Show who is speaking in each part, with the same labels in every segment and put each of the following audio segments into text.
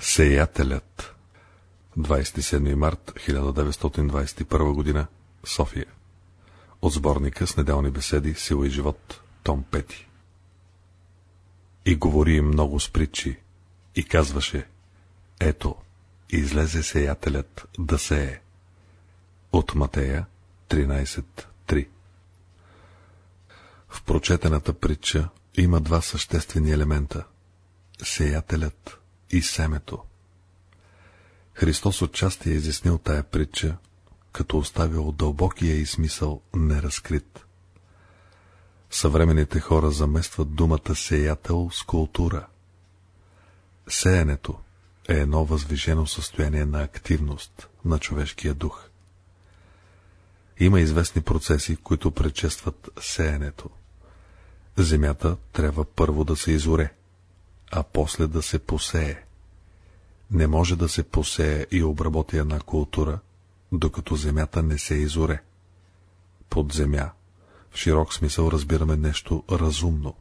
Speaker 1: Сеятелят. 27 март 1921 година. София. От сборника с неделни беседи Сила и живот Том 5 И говори им много с притчи. И казваше Ето, излезе сеятелят да сее. От Матея 13.3 В прочетената притча има два съществени елемента – сеятелят и семето. Христос отчасти е изяснил тая притча, като оставил дълбокия и смисъл неразкрит. Съвременните хора заместват думата сеятел с култура. Сеенето е едно възвишено състояние на активност на човешкия дух. Има известни процеси, които предшестват сеенето. Земята трябва първо да се изоре, а после да се посее. Не може да се посее и обработи една култура, докато земята не се изоре. Под земя, в широк смисъл разбираме нещо разумно.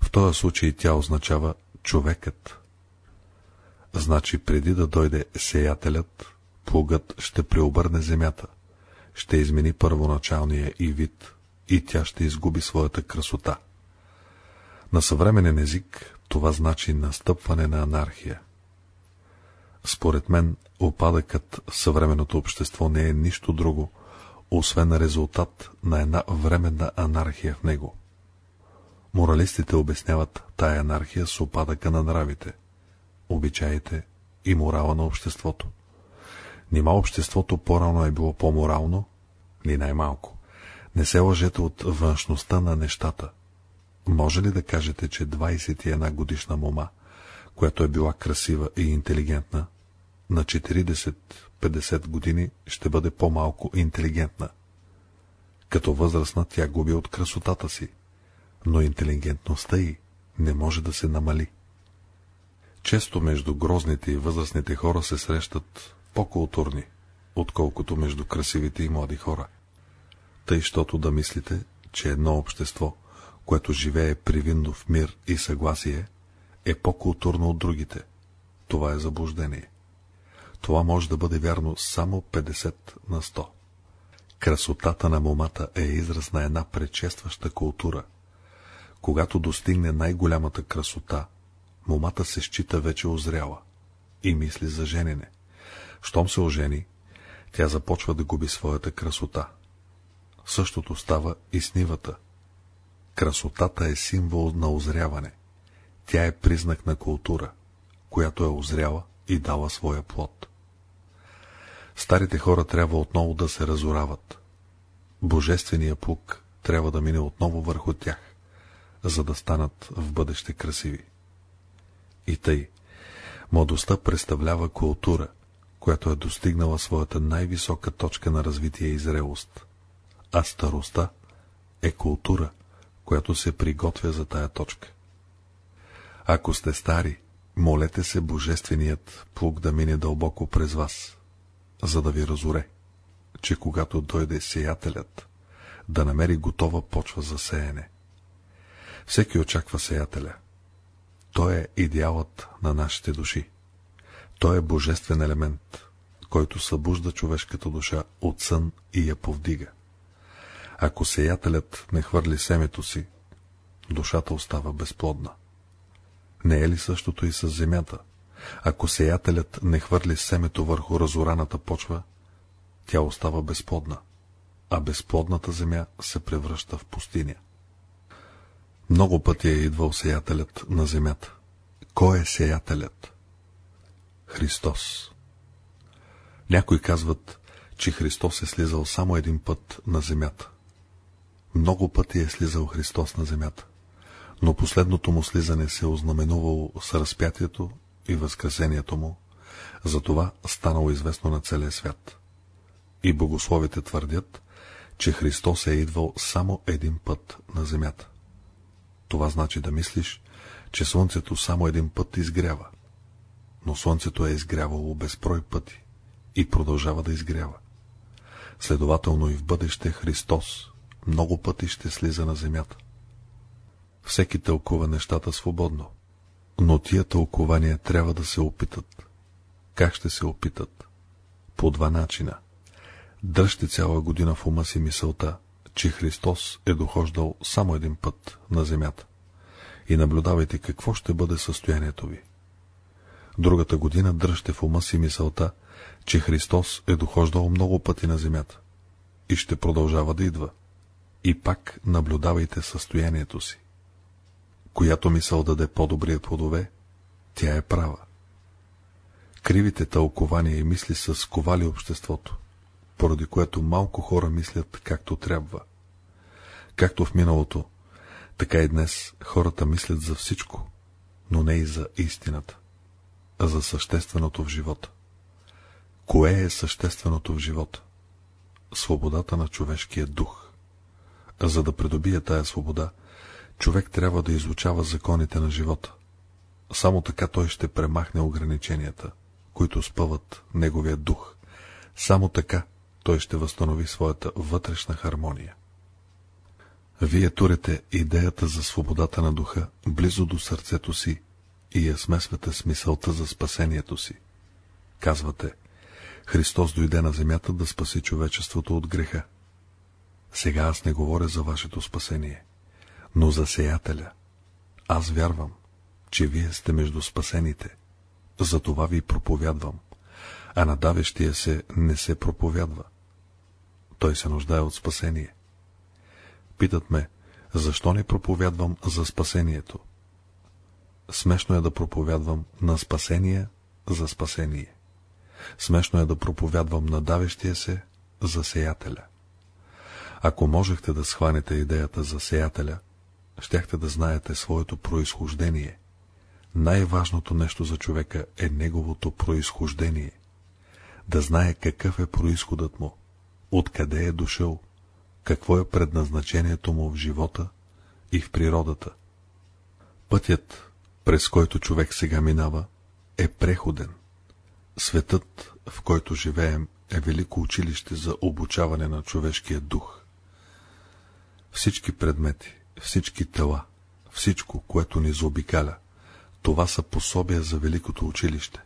Speaker 1: В този случай тя означава човекът. Значи преди да дойде сеятелят, плугът ще преобърне земята, ще измени първоначалния и вид, и тя ще изгуби своята красота. На съвременен език това значи настъпване на анархия. Според мен, опадъкът в съвременното общество не е нищо друго, освен резултат на една временна анархия в него. Моралистите обясняват тая анархия с опадъка на нравите, обичаите и морала на обществото. Нима обществото по-рано е било по-морално, ни най-малко. Не се лъжете от външността на нещата. Може ли да кажете, че 21 годишна мома, която е била красива и интелигентна, на 40-50 години ще бъде по-малко интелигентна? Като възрастна тя губи от красотата си, но интелигентността й не може да се намали. Често между грозните и възрастните хора се срещат по-културни, отколкото между красивите и млади хора. Тъй, щото да мислите, че едно общество, което живее привинно в мир и съгласие, е по-културно от другите. Това е заблуждение. Това може да бъде вярно само 50 на 100. Красотата на момата е израз на една предшестваща култура. Когато достигне най-голямата красота, момата се счита вече озряла и мисли за женене. Щом се ожени, тя започва да губи своята красота. Същото става и с нивата. Красотата е символ на озряване. Тя е признак на култура, която е озряла и дала своя плод. Старите хора трябва отново да се разорават. Божествения пук трябва да мине отново върху тях, за да станат в бъдеще красиви. И тъй, младостта представлява култура, която е достигнала своята най-висока точка на развитие и зрелост, а старостта е култура, която се приготвя за тая точка. Ако сте стари, молете се Божественият плуг да мине дълбоко през вас, за да ви разоре, че когато дойде сеятелят, да намери готова почва за сеене. Всеки очаква сеятеля. Той е идеалът на нашите души. Той е божествен елемент, който събужда човешката душа от сън и я повдига. Ако сеятелят не хвърли семето си, душата остава безплодна. Не е ли същото и с земята? Ако сеятелят не хвърли семето върху разораната почва, тя остава безплодна, а безплодната земя се превръща в пустиня. Много пъти е идвал сеятелят на земята. Кой е сеятелят? Христос. Някои казват, че Христос е слизал само един път на земята. Много пъти е слизал Христос на земята, но последното му слизане се е ознаменувало с разпятието и възкресението му, затова станало известно на целия свят. И богословите твърдят, че Христос е идвал само един път на земята. Това значи да мислиш, че слънцето само един път изгрява, но слънцето е изгрявало безброй пъти и продължава да изгрява. Следователно и в бъдеще Христос много пъти ще слиза на земята. Всеки тълкува нещата свободно. Но тия тълкования трябва да се опитат. Как ще се опитат? По два начина. Дръжте цяла година в ума си мисълта, че Христос е дохождал само един път на земята и наблюдавайте какво ще бъде състоянието ви. Другата година дръжте в ума си мисълта, че Христос е дохождал много пъти на земята и ще продължава да идва. И пак наблюдавайте състоянието си. Която мисъл даде по-добрият плодове, тя е права. Кривите тълкования и мисли са сковали обществото, поради което малко хора мислят както трябва. Както в миналото, така и днес хората мислят за всичко, но не и за истината, а за същественото в живота. Кое е същественото в живота? Свободата на човешкия дух. За да придобие тая свобода, човек трябва да изучава законите на живота. Само така той ще премахне ограниченията, които спъват неговия дух. Само така той ще възстанови своята вътрешна хармония. Вие турете идеята за свободата на духа близо до сърцето си и я смесвате с мисълта за спасението си. Казвате, Христос дойде на земята да спаси човечеството от греха. Сега аз не говоря за вашето спасение, но за сеятеля. Аз вярвам, че вие сте между спасените. За това ви проповядвам, а на давещия се не се проповядва. Той се нуждае от спасение. Питат ме, защо не проповядвам за спасението? Смешно е да проповядвам на спасение за спасение. Смешно е да проповядвам на давещия се за сеятеля. Ако можехте да схванете идеята за сеятеля, щяхте да знаете своето произхождение. Най-важното нещо за човека е неговото произхождение. Да знае какъв е происходът му, откъде е дошъл, какво е предназначението му в живота и в природата. Пътят, през който човек сега минава, е преходен. Светът, в който живеем, е велико училище за обучаване на човешкия дух. Всички предмети, всички тела, всичко, което ни заобикаля, това са пособия за великото училище.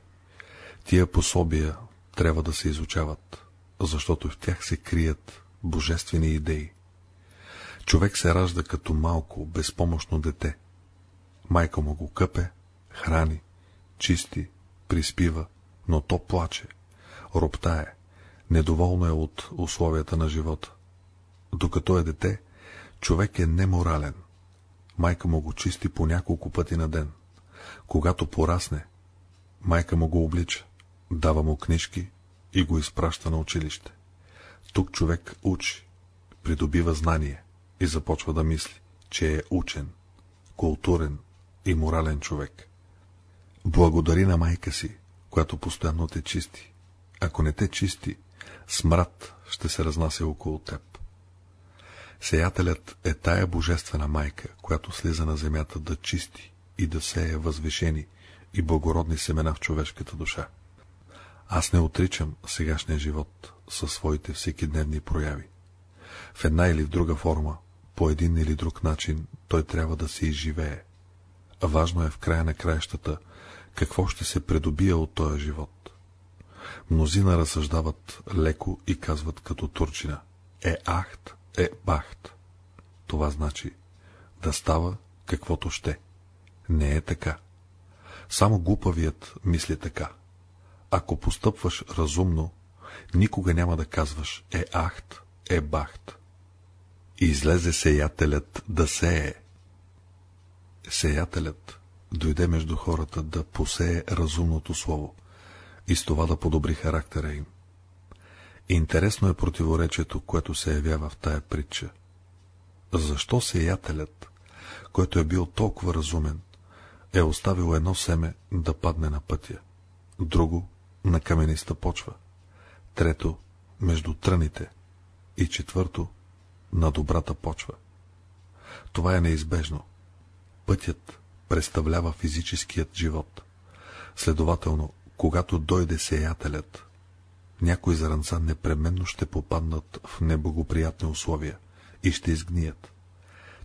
Speaker 1: Тия пособия трябва да се изучават, защото в тях се крият божествени идеи. Човек се ражда като малко, безпомощно дете. Майка му го къпе, храни, чисти, приспива, но то плаче, роптае, недоволно е от условията на живота. Докато е дете, човек е неморален. Майка му го чисти по няколко пъти на ден. Когато порасне, майка му го облича, дава му книжки и го изпраща на училище. Тук човек учи, придобива знание и започва да мисли, че е учен, културен и морален човек. Благодари на майка си, която постоянно те чисти. Ако не те чисти, смрад ще се разнася около теб. Сеятелят е тая божествена майка, която слиза на земята да чисти и да сее възвишени и благородни семена в човешката душа. Аз не отричам сегашния живот със своите всекидневни прояви. В една или в друга форма, по един или друг начин, той трябва да се изживее. Важно е в края на краищата, какво ще се придобие от този живот. Мнозина разсъждават леко и казват като турчина. Е ахт, е бахт. Това значи да става каквото ще. Не е така. Само глупавият мисли така. Ако постъпваш разумно, никога няма да казваш е ахт, е бахт. Излезе сеятелят да сее. Сеятелят дойде между хората да посее разумното слово и с това да подобри характера им. Интересно е противоречието, което се явява в тая притча. Защо сеятелят, който е бил толкова разумен, е оставил едно семе да падне на пътя, друго на камениста почва, трето между тръните и четвърто на добрата почва. Това е неизбежно. Пътят представлява физическият живот. Следователно, когато дойде сеятелят, някои зранца непременно ще попаднат в неблагоприятни условия и ще изгният.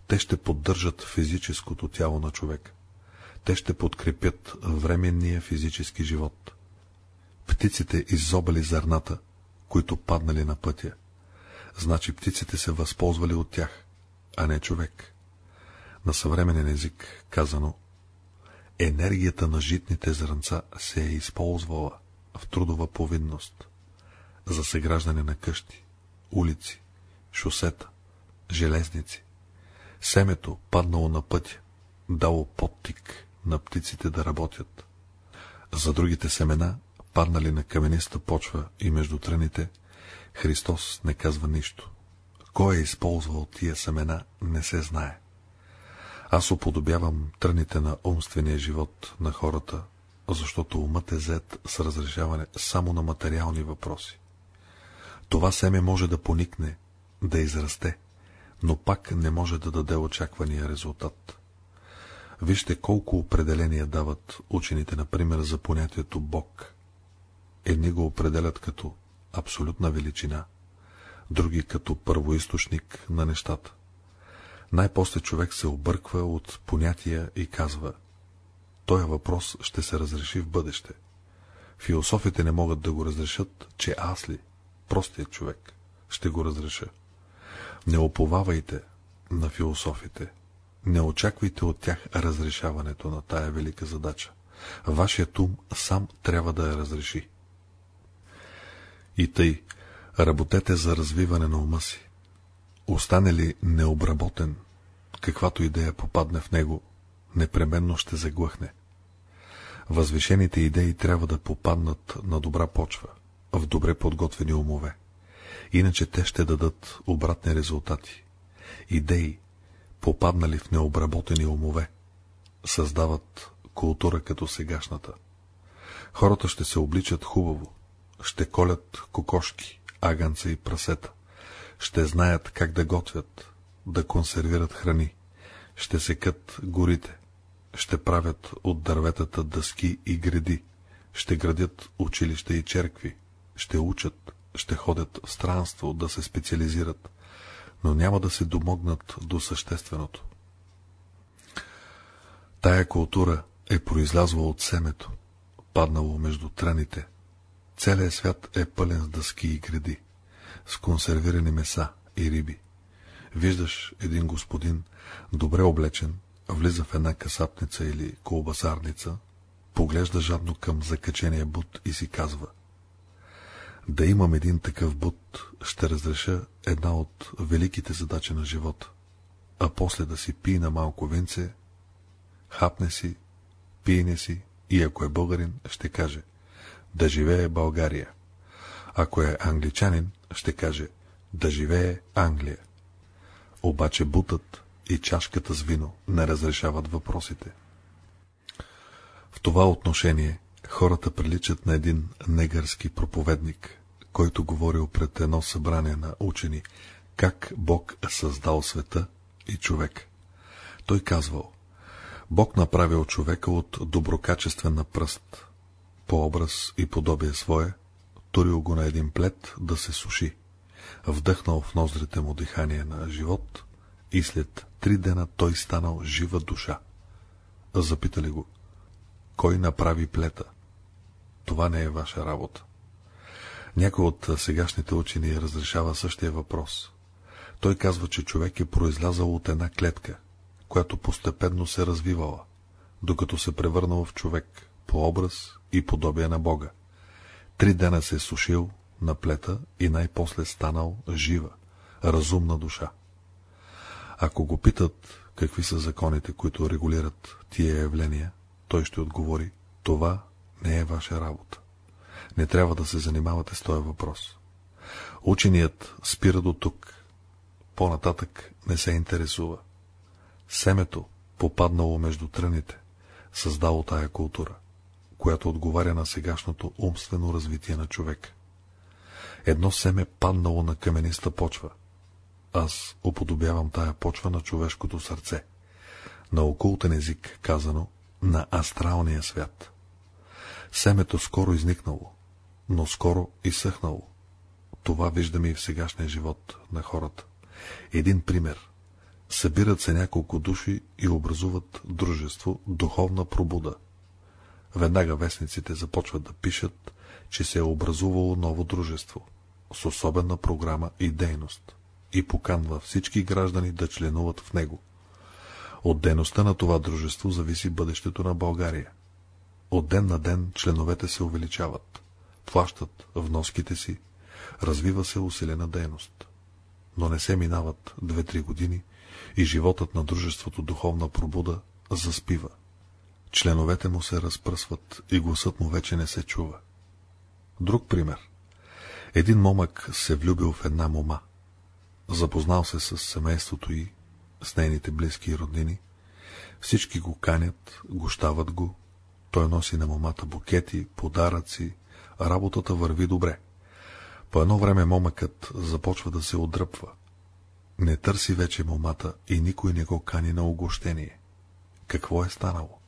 Speaker 1: Те ще поддържат физическото тяло на човек. те ще подкрепят временния физически живот. Птиците иззобали зърната, които паднали на пътя. Значи птиците се възползвали от тях, а не човек. На съвременен език казано, енергията на житните зранца се е използвала в трудова повинност за съграждане на къщи, улици, шосета, железници. Семето, паднало на пътя, дало подтик на птиците да работят. За другите семена, паднали на камениста почва и между тръните, Христос не казва нищо. Кой е използвал тия семена, не се знае. Аз уподобявам тръните на умствения живот на хората, защото умът е зет с разрешаване само на материални въпроси. Това семе може да поникне, да израсте, но пак не може да даде очаквания резултат. Вижте колко определения дават учените, например, за понятието Бог. Едни го определят като абсолютна величина, други като първоисточник на нещата. Най-после човек се обърква от понятия и казва Тоя въпрос ще се разреши в бъдеще. Философите не могат да го разрешат, че аз ли, простият човек, ще го разреша. Не оповавайте на философите, не очаквайте от тях разрешаването на тая велика задача. Вашият ум сам трябва да я разреши. И тъй, работете за развиване на ума си. Остане ли необработен, каквато идея попадне в него, непременно ще заглъхне. Възвишените идеи трябва да попаднат на добра почва, в добре подготвени умове. Иначе те ще дадат обратни резултати. Идеи, попаднали в необработени умове, създават култура като сегашната. Хората ще се обличат хубаво, ще колят кокошки, аганца и прасета, ще знаят как да готвят, да консервират храни, ще секат горите, ще правят от дърветата дъски и гради, ще градят училища и черкви, ще учат, ще ходят в странство да се специализират, но няма да се домогнат до същественото. Тая култура е произлязла от семето, паднало между траните. Целият свят е пълен с дъски и гради, с консервирани меса и риби. Виждаш един господин, добре облечен, влиза в една касапница или колбасарница, поглежда жадно към закачения бут и си казва Да имам един такъв бут, ще разреша една от великите задачи на живота, а после да си пие на малко винце, хапне си, пиене си и ако е българин, ще каже Да живее България. Ако е англичанин, ще каже Да живее Англия. Обаче бутът и чашката с вино не разрешават въпросите. В това отношение хората приличат на един негърски проповедник, който говорил пред едно събрание на учени, как Бог е създал света и човек. Той казвал, Бог направил човека от доброкачествен на пръст, по образ и подобие свое, турил го на един плед да се суши, вдъхнал в ноздрите му дихание на живот и след три дена той станал жива душа. Запитали го, кой направи плета? Това не е ваша работа. Някой от сегашните учени разрешава същия въпрос. Той казва, че човек е произлязал от една клетка, която постепенно се развивала, докато се превърнал в човек, по образ и подобие на Бога. Три дена се е сушил на плета и най-после станал жива, разумна душа. Ако го питат какви са законите, които регулират тия явления, той ще отговори, това не е ваша работа. Не трябва да се занимавате с този въпрос. Ученият спира до тук. По-нататък не се интересува. Семето, попаднало между тръните, създало тая култура, която отговаря на сегашното умствено развитие на човек. Едно семе паднало на камениста почва – аз уподобявам тая почва на човешкото сърце, на окултен език казано, на астралния свят. Семето скоро изникнало, но скоро изсъхнало. Това виждаме и в сегашния живот на хората. Един пример. Събират се няколко души и образуват дружество Духовна пробуда. Веднага вестниците започват да пишат, че се е образувало ново дружество с особена програма и дейност и поканва всички граждани да членуват в него. От дейността на това дружество зависи бъдещето на България. От ден на ден членовете се увеличават, плащат вноските си, развива се усилена дейност. Но не се минават две-три години и животът на дружеството Духовна пробуда заспива. Членовете му се разпръсват и гласът му вече не се чува. Друг пример. Един момък се влюбил в една мома. Запознал се с семейството й, с нейните близки и роднини. Всички го канят, гощават го. Той носи на момата букети, подаръци, работата върви добре. По едно време момъкът започва да се отдръпва. Не търси вече момата и никой не го кани на огощение. Какво е станало?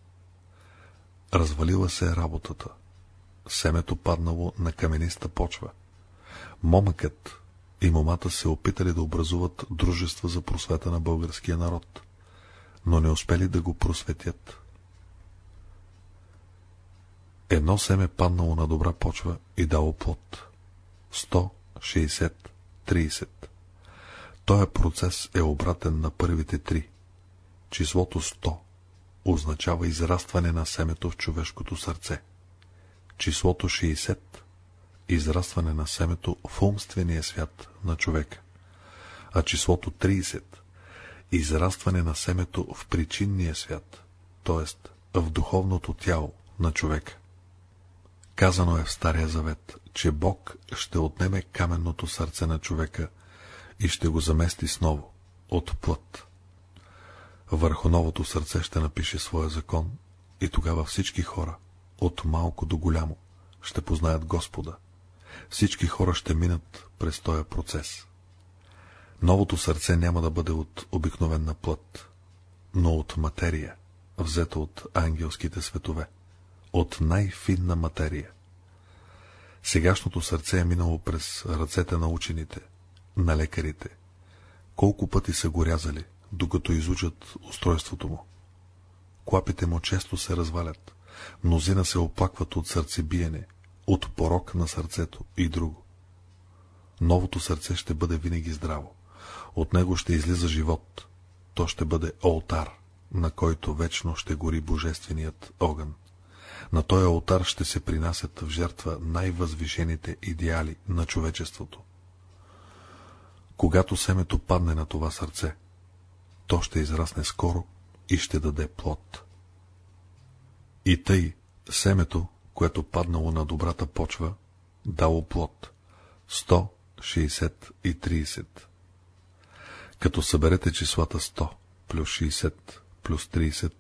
Speaker 1: Развалила се работата. Семето паднало на камениста почва. Момъкът и момата се опитали да образуват дружества за просвета на българския народ, но не успели да го просветят. Едно семе паднало на добра почва и дало плод. 100, 60, 30. Този процес е обратен на първите три. Числото 100 означава израстване на семето в човешкото сърце. Числото 60 – израстване на семето в умствения свят на човека, а числото 30 – израстване на семето в причинния свят, т.е. в духовното тяло на човека. Казано е в Стария Завет, че Бог ще отнеме каменното сърце на човека и ще го замести с ново, от плът. Върху новото сърце ще напише своя закон и тогава всички хора, от малко до голямо, ще познаят Господа. Всички хора ще минат през този процес. Новото сърце няма да бъде от обикновена плът, но от материя, взета от ангелските светове, от най-финна материя. Сегашното сърце е минало през ръцете на учените, на лекарите. Колко пъти са го рязали, докато изучат устройството му. Клапите му често се развалят. Мнозина се оплакват от сърцебиене, от порок на сърцето и друго. Новото сърце ще бъде винаги здраво. От него ще излиза живот. То ще бъде олтар, на който вечно ще гори божественият огън. На този олтар ще се принасят в жертва най-възвишените идеали на човечеството. Когато семето падне на това сърце, то ще израсне скоро и ще даде плод. И тъй семето, което паднало на добрата почва, дало плод 100, 60 и 30. Като съберете числата 100 плюс 60 плюс 30,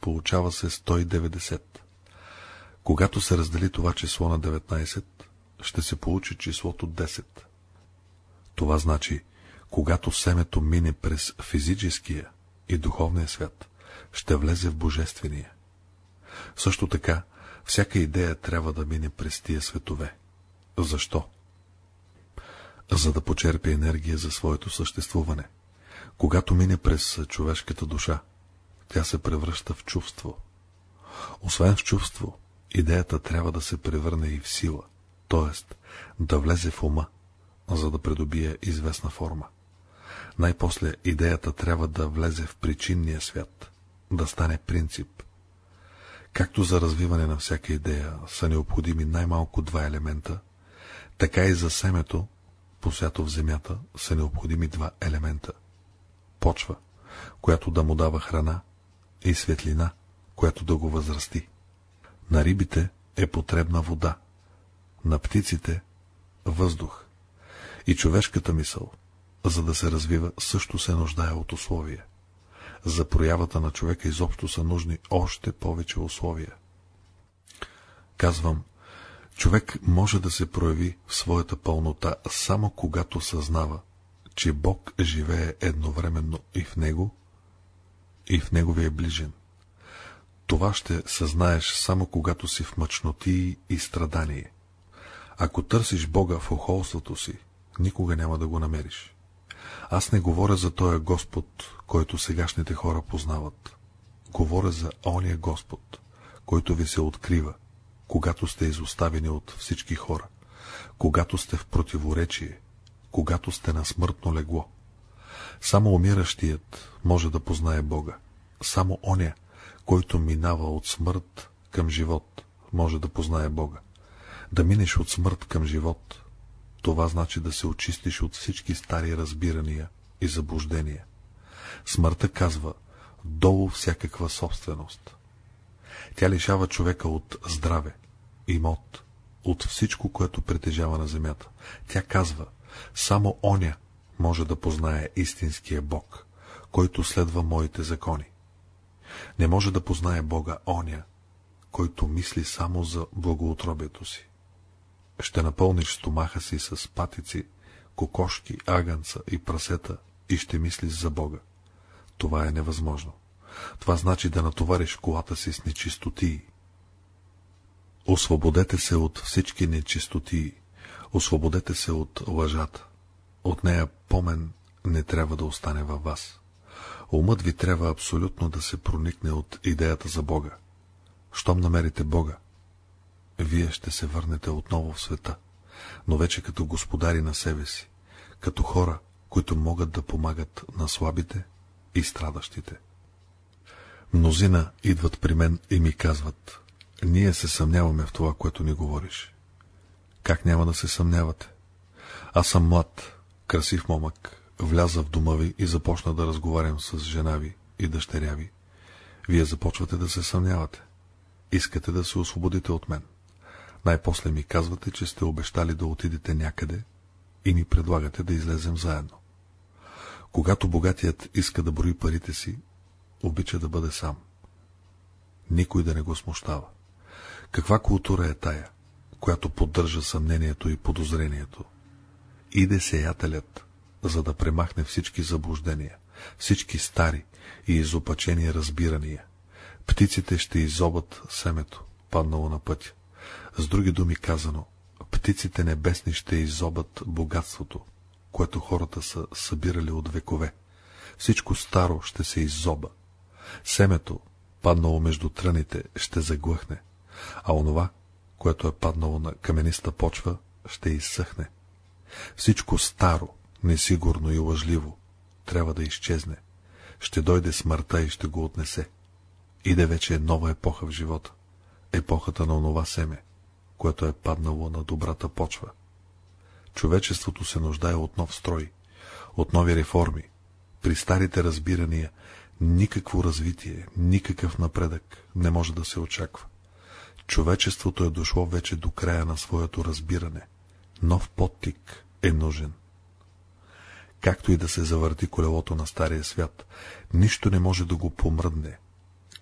Speaker 1: получава се 190. Когато се раздели това число на 19, ще се получи числото 10. Това значи, когато семето мине през физическия и духовния свят, ще влезе в божествения. Също така, всяка идея трябва да мине през тия светове. Защо? За да почерпи енергия за своето съществуване. Когато мине през човешката душа, тя се превръща в чувство. Освен в чувство, идеята трябва да се превърне и в сила, т.е. да влезе в ума, за да придобие известна форма. Най-после идеята трябва да влезе в причинния свят, да стане принцип. Както за развиване на всяка идея са необходими най-малко два елемента, така и за семето, посято в земята, са необходими два елемента. Почва, която да му дава храна, и светлина, която да го възрасти. На рибите е потребна вода, на птиците – въздух. И човешката мисъл – за да се развива, също се нуждае от условия. За проявата на човека изобщо са нужни още повече условия. Казвам, човек може да се прояви в своята пълнота само когато съзнава, че Бог живее едновременно и в него, и в неговия ближен. Това ще съзнаеш само когато си в мъчноти и страдание. Ако търсиш Бога в охолството си, никога няма да го намериш. Аз не говоря за този Господ, който сегашните хора познават. Говоря за ония Господ, който ви се открива, когато сте изоставени от всички хора, когато сте в противоречие, когато сте на смъртно легло. Само умиращият може да познае Бога. Само оня, който минава от смърт към живот, може да познае Бога. Да минеш от смърт към живот, това значи да се очистиш от всички стари разбирания и заблуждения. Смъртта казва, долу всякаква собственост. Тя лишава човека от здраве, имот, от всичко, което притежава на земята. Тя казва, само оня може да познае истинския Бог, който следва моите закони. Не може да познае Бога оня, който мисли само за благоутробието си. Ще напълниш стомаха си с патици, кокошки, аганца и прасета и ще мислиш за Бога. Това е невъзможно. Това значи да натовариш колата си с нечистотии. Освободете се от всички нечистотии. Освободете се от лъжата. От нея помен не трябва да остане във вас. Умът ви трябва абсолютно да се проникне от идеята за Бога. Щом намерите Бога, вие ще се върнете отново в света, но вече като господари на себе си, като хора, които могат да помагат на слабите и страдащите. Мнозина идват при мен и ми казват, ние се съмняваме в това, което ни говориш. Как няма да се съмнявате? Аз съм млад, красив момък, вляза в дома ви и започна да разговарям с жена ви и дъщеря ви. Вие започвате да се съмнявате. Искате да се освободите от мен. Най-после ми казвате, че сте обещали да отидете някъде и ми предлагате да излезем заедно. Когато богатият иска да брои парите си, обича да бъде сам. Никой да не го смущава. Каква култура е тая, която поддържа съмнението и подозрението? Иде сеятелят, за да премахне всички заблуждения, всички стари и изопачени разбирания. Птиците ще изобат семето, паднало на пътя. С други думи казано, птиците небесни ще изобат богатството, което хората са събирали от векове. Всичко старо ще се изоба. Семето, паднало между тръните, ще заглъхне, а онова, което е паднало на камениста почва, ще изсъхне. Всичко старо, несигурно и лъжливо, трябва да изчезне. Ще дойде смъртта и ще го отнесе. Иде вече нова епоха в живота. Епохата на онова семе, което е паднало на добрата почва. Човечеството се нуждае от нов строй, от нови реформи. При старите разбирания никакво развитие, никакъв напредък не може да се очаква. Човечеството е дошло вече до края на своето разбиране. Нов подтик е нужен. Както и да се завърти колелото на стария свят, нищо не може да го помръдне.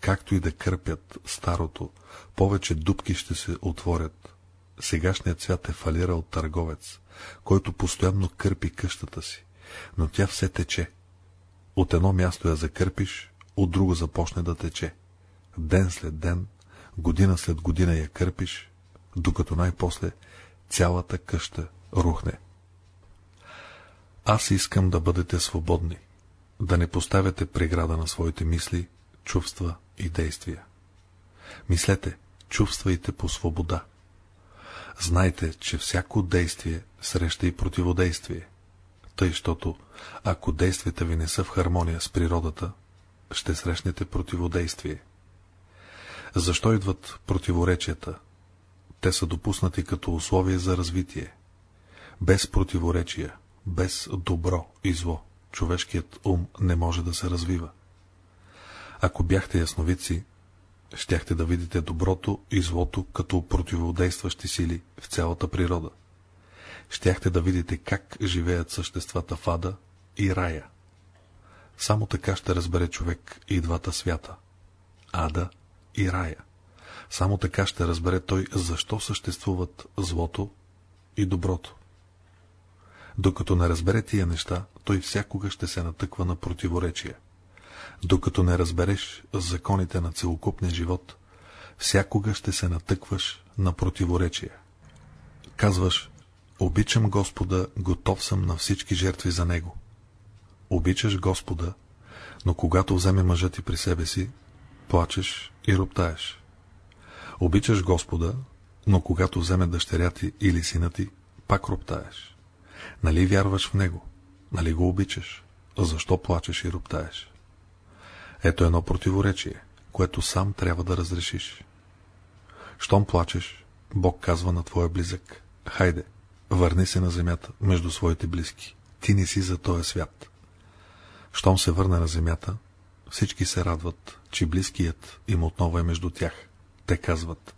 Speaker 1: Както и да кърпят старото, повече дубки ще се отворят. Сегашният свят е фалирал търговец, който постоянно кърпи къщата си, но тя все тече. От едно място я закърпиш, от друго започне да тече. Ден след ден, година след година я кърпиш, докато най-после цялата къща рухне. Аз искам да бъдете свободни, да не поставяте преграда на своите мисли, чувства и действия. Мислете, чувствайте по свобода. Знайте, че всяко действие среща и противодействие. Тъй, защото ако действията ви не са в хармония с природата, ще срещнете противодействие. Защо идват противоречията? Те са допуснати като условие за развитие. Без противоречия, без добро и зло, човешкият ум не може да се развива. Ако бяхте ясновици, щяхте да видите доброто и злото като противодействащи сили в цялата природа. Щяхте да видите как живеят съществата в ада и рая. Само така ще разбере човек и двата свята — ада и рая. Само така ще разбере той, защо съществуват злото и доброто. Докато не разбере тия неща, той всякога ще се натъква на противоречия. Докато не разбереш законите на целокупния живот, всякога ще се натъкваш на противоречия. Казваш, обичам Господа, готов съм на всички жертви за Него. обичаш Господа, но когато вземе мъжът ти при себе си, плачеш и роптаеш. Обичаш Господа, но когато вземе дъщеря ти или сина ти, пак роптаеш. Нали вярваш в него? Нали го обичаш? Защо плачеш и роптаеш? Ето едно противоречие, което сам трябва да разрешиш. Щом плачеш, Бог казва на твоя близък, хайде, върни се на земята между своите близки. Ти не си за този свят. Щом се върне на земята, всички се радват, че близкият им отново е между тях. Те казват,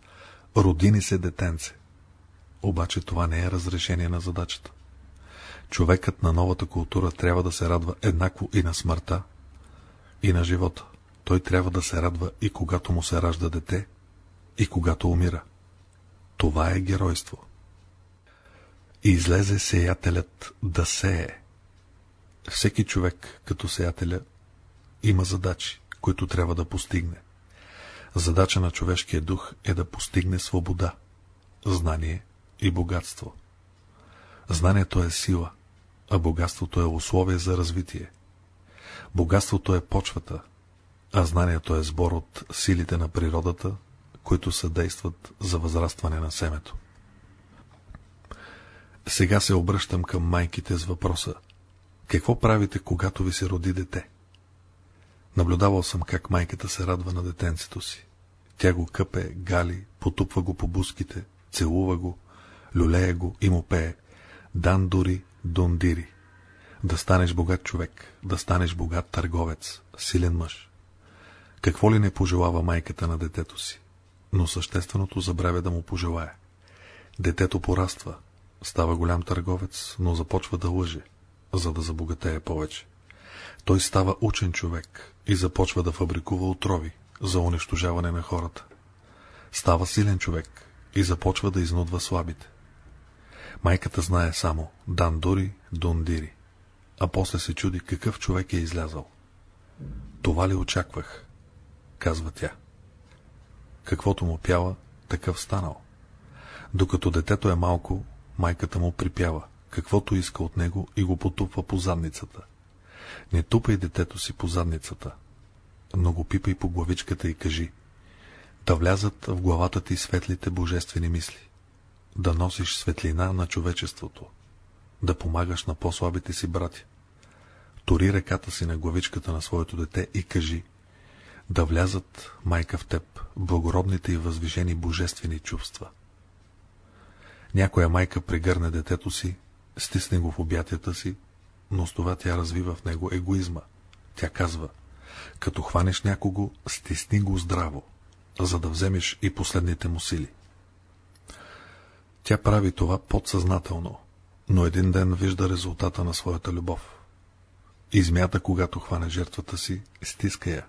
Speaker 1: родини се детенце. Обаче това не е разрешение на задачата. Човекът на новата култура трябва да се радва еднакво и на смъртта, и на живота. Той трябва да се радва и когато му се ражда дете, и когато умира. Това е геройство. Излезе сеятелят да сее. Всеки човек, като сеятеля, има задачи, които трябва да постигне. Задача на човешкия дух е да постигне свобода, знание и богатство. Знанието е сила, а богатството е условие за развитие. Богатството е почвата, а знанието е сбор от силите на природата, които съдействат за възрастване на семето. Сега се обръщам към майките с въпроса. Какво правите, когато ви се роди дете? Наблюдавал съм как майката се радва на детенцето си. Тя го къпе, гали, потупва го по буските, целува го, люлее го и му пее. Дан дори, дондири. Да станеш богат човек, да станеш богат търговец, силен мъж. Какво ли не пожелава майката на детето си? Но същественото забравя да му пожелая. Детето пораства, става голям търговец, но започва да лъже, за да забогатее повече. Той става учен човек и започва да фабрикува отрови за унищожаване на хората. Става силен човек и започва да изнудва слабите. Майката знае само Дандури, Дондири, а после се чуди какъв човек е излязал. Това ли очаквах? казва тя. Каквото му пяла, такъв станал. Докато детето е малко, майката му припява, каквото иска от него и го потупва по задницата. Не тупай детето си по задницата, но го пипай по главичката и кажи да влязат в главата ти светлите божествени мисли, да носиш светлина на човечеството, да помагаш на по-слабите си брати. Тори ръката си на главичката на своето дете и кажи да влязат, майка в теб, благородните и възвишени божествени чувства. Някоя майка прегърне детето си, стисне го в обятията си, но с това тя развива в него егоизма. Тя казва, като хванеш някого, стисни го здраво, за да вземеш и последните му сили. Тя прави това подсъзнателно, но един ден вижда резултата на своята любов. Измята, когато хване жертвата си, стиска я,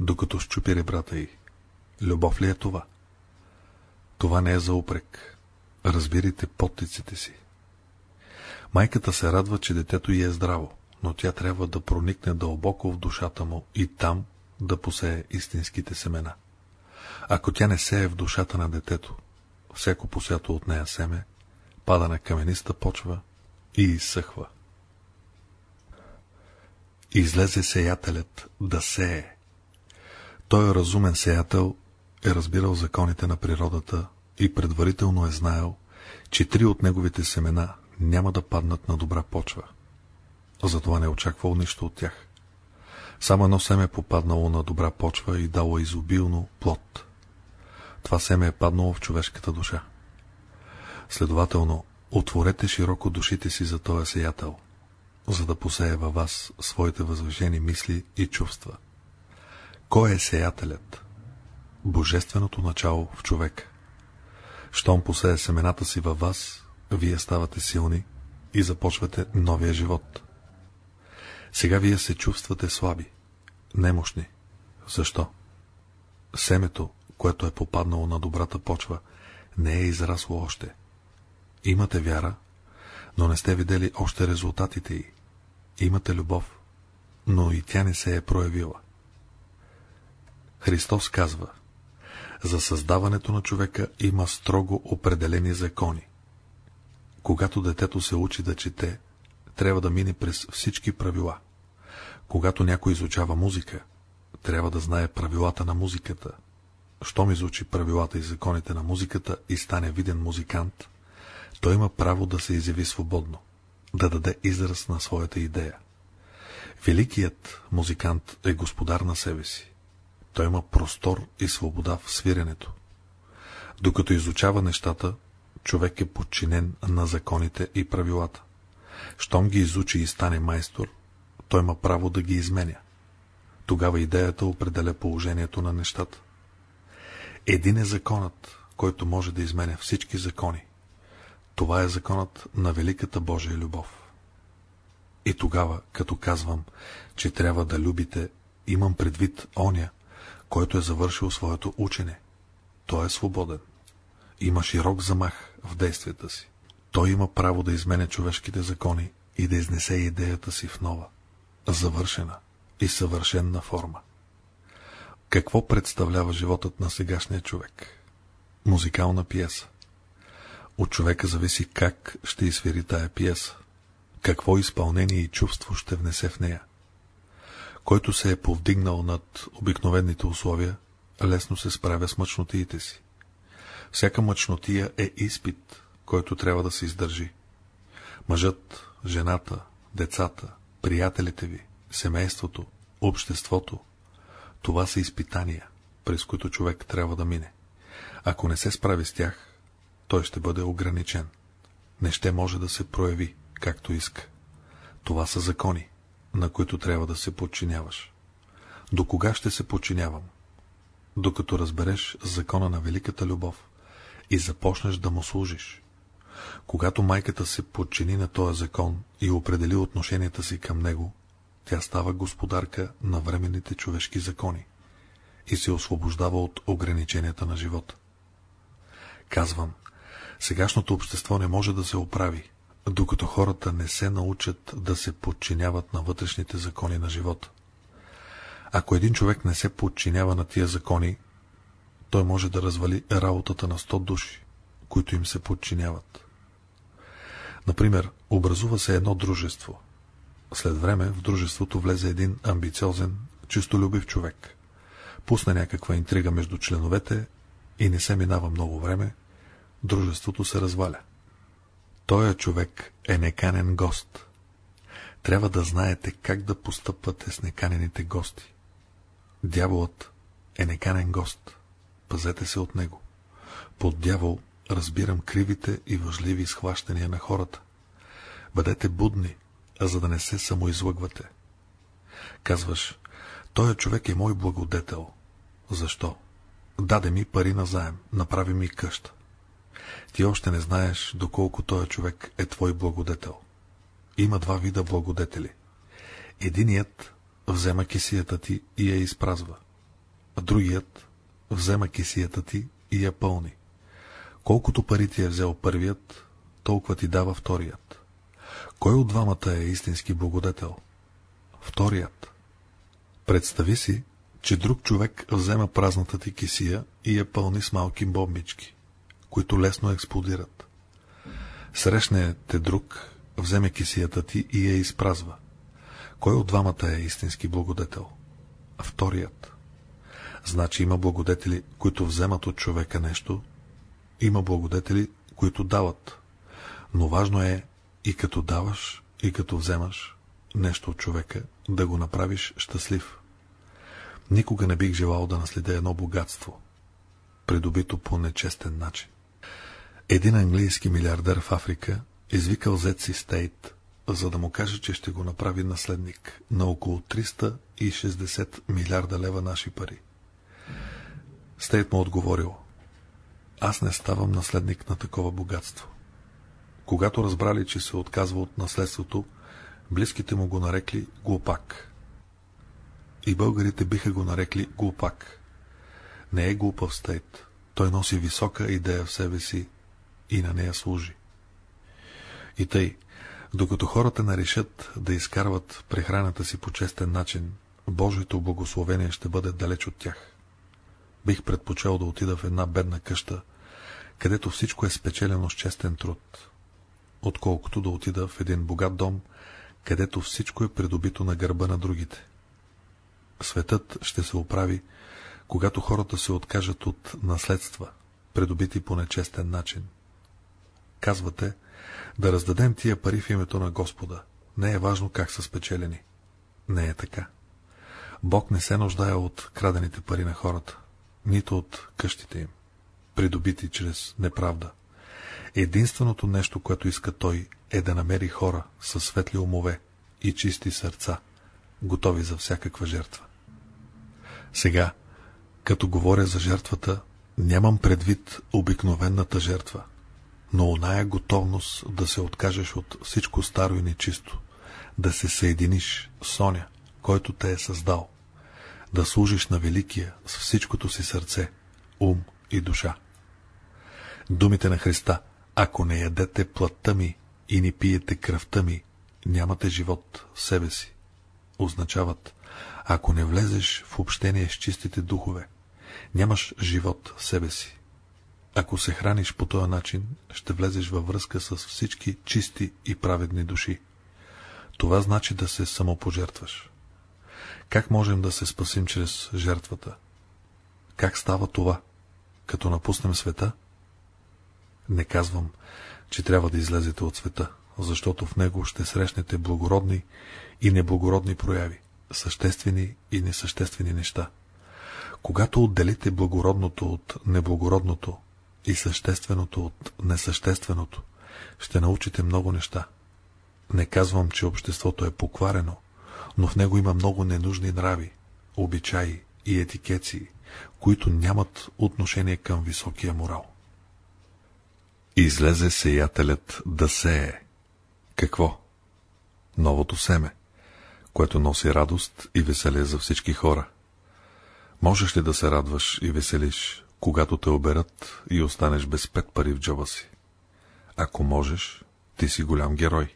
Speaker 1: докато щупи ребрата й. Любов ли е това? Това не е за упрек. Разбирайте подтиците си. Майката се радва, че детето й е здраво, но тя трябва да проникне дълбоко в душата му и там да посее истинските семена. Ако тя не сее в душата на детето, всяко посято от нея семе, пада на камениста почва и изсъхва. Излезе сеятелят да сее. Той е разумен сеятел е разбирал законите на природата и предварително е знаел, че три от неговите семена няма да паднат на добра почва. Затова не очаквал нищо от тях. Само едно семе е попаднало на добра почва и дало изобилно плод. Това семе е паднало в човешката душа. Следователно, отворете широко душите си за този сеятел, за да посее във вас своите възвишени мисли и чувства. Кой е сеятелят? Божественото начало в човек. Щом посее семената си във вас, вие ставате силни и започвате новия живот. Сега вие се чувствате слаби, немощни. Защо? Семето, което е попаднало на добрата почва, не е израсло още. Имате вяра, но не сте видели още резултатите й. Имате любов, но и тя не се е проявила. Христос казва, за създаването на човека има строго определени закони. Когато детето се учи да чете, трябва да мине през всички правила, Когато някой изучава музика, трябва да знае правилата на музиката. Щом изучи правилата и законите на музиката и стане виден музикант, той има право да се изяви свободно, да даде израз на своята идея. Великият музикант е господар на себе си. Той има простор и свобода в свиренето. Докато изучава нещата, човек е подчинен на законите и правилата. Щом ги изучи и стане майстор, той има право да ги изменя. Тогава идеята определя положението на нещата. Един е законът, който може да изменя всички закони. Това е законът на великата Божия любов. И тогава, като казвам, че трябва да любите, имам предвид оня, който е завършил своето учене. Той е свободен. Има широк замах в действията си. Той има право да изменя човешките закони и да изнесе идеята си в нова, завършена и съвършенна форма. Какво представлява животът на сегашния човек? Музикална пиеса. От човека зависи как ще изсвири тая пиеса, какво изпълнение и чувство ще внесе в нея. Който се е повдигнал над обикновените условия, лесно се справя с мъчнотиите си. Всяка мъчнотия е изпит, който трябва да се издържи. Мъжът, жената, децата, приятелите ви, семейството, обществото, това са изпитания, през които човек трябва да мине. Ако не се справи с тях, той ще бъде ограничен. Не ще може да се прояви, както иска. Това са закони, на които трябва да се подчиняваш. До кога ще се подчинявам? Докато разбереш закона на великата любов и започнеш да му служиш. Когато майката се подчини на този закон и определи отношенията си към него, тя става господарка на временните човешки закони и се освобождава от ограниченията на живота. Казвам, сегашното общество не може да се оправи, докато хората не се научат да се подчиняват на вътрешните закони на живота. Ако един човек не се подчинява на тия закони, той може да развали работата на 100 души, които им се подчиняват. Например, образува се едно дружество. След време в дружеството влезе един амбициозен, чистолюбив човек. Пусна някаква интрига между членовете и не се минава много време, дружеството се разваля. Тоя човек е неканен гост. Трябва да знаете как да постъпвате с неканените гости. Дяволът е неканен гост. Пазете се от него. Под дявол разбирам кривите и въжливи схващания на хората. Бъдете будни, за да не се самоизлъгвате. Казваш, той човек е мой благодетел. Защо? Даде ми пари на заем, направи ми къща. Ти още не знаеш, доколко този човек е твой благодетел. Има два вида благодетели. Единият взема кисията ти и я изпразва, другият взема кисията ти и я пълни. Колкото пари ти е взел първият, толкова ти дава вторият. Кой от двамата е истински благодетел? Вторият. Представи си, че друг човек взема празната ти кисия и я пълни с малки бомбички които лесно експлодират. Срещне те друг, вземе кисията ти и я изпразва. Кой от двамата е истински благодетел? Вторият. Значи има благодетели, които вземат от човека нещо, има благодетели, които дават. Но важно е и като даваш, и като вземаш нещо от човека, да го направиш щастлив. Никога не бих желал да наследя едно богатство, придобито по нечестен начин. Един английски милиардер в Африка извикал зет си Стейт, за да му каже, че ще го направи наследник на около 360 милиарда лева наши пари. Стейт му отговорил, аз не ставам наследник на такова богатство. Когато разбрали, че се отказва от наследството, близките му го нарекли глупак. И българите биха го нарекли глупак. Не е глупав Стейт. Той носи висока идея в себе си и на нея служи. И тъй, докато хората нарешат да изкарват прехраната си по честен начин, Божието благословение ще бъде далеч от тях. Бих предпочел да отида в една бедна къща, където всичко е спечелено с честен труд, отколкото да отида в един богат дом, където всичко е придобито на гърба на другите. Светът ще се оправи, когато хората се откажат от наследства, придобити по нечестен начин. Казвате, да раздадем тия пари в името на Господа. Не е важно как са спечелени. Не е така. Бог не се нуждае от крадените пари на хората, нито от къщите им, придобити чрез неправда. Единственото нещо, което иска Той, е да намери хора със светли умове и чисти сърца, готови за всякаква жертва. Сега, като говоря за жертвата, нямам предвид обикновената жертва, но оная готовност да се откажеш от всичко старо и нечисто, да се съединиш с Оня, който те е създал, да служиш на Великия с всичкото си сърце, ум и душа. Думите на Христа, ако не ядете плътта ми и не пиете кръвта ми, нямате живот в себе си, означават, ако не влезеш в общение с чистите духове, нямаш живот в себе си. Ако се храниш по този начин, ще влезеш във връзка с всички чисти и праведни души. Това значи да се самопожертваш. Как можем да се спасим чрез жертвата? Как става това? Като напуснем света? Не казвам, че трябва да излезете от света, защото в него ще срещнете благородни и неблагородни прояви, съществени и несъществени неща. Когато отделите благородното от неблагородното и същественото от несъщественото, ще научите много неща. Не казвам, че обществото е покварено, но в него има много ненужни нрави, обичаи и етикеции, които нямат отношение към високия морал. Излезе сеятелят да сее. Какво? Новото семе, което носи радост и веселие за всички хора. Можеш ли да се радваш и веселиш, когато те оберат и останеш без пет пари в джоба си? Ако можеш, ти си голям герой.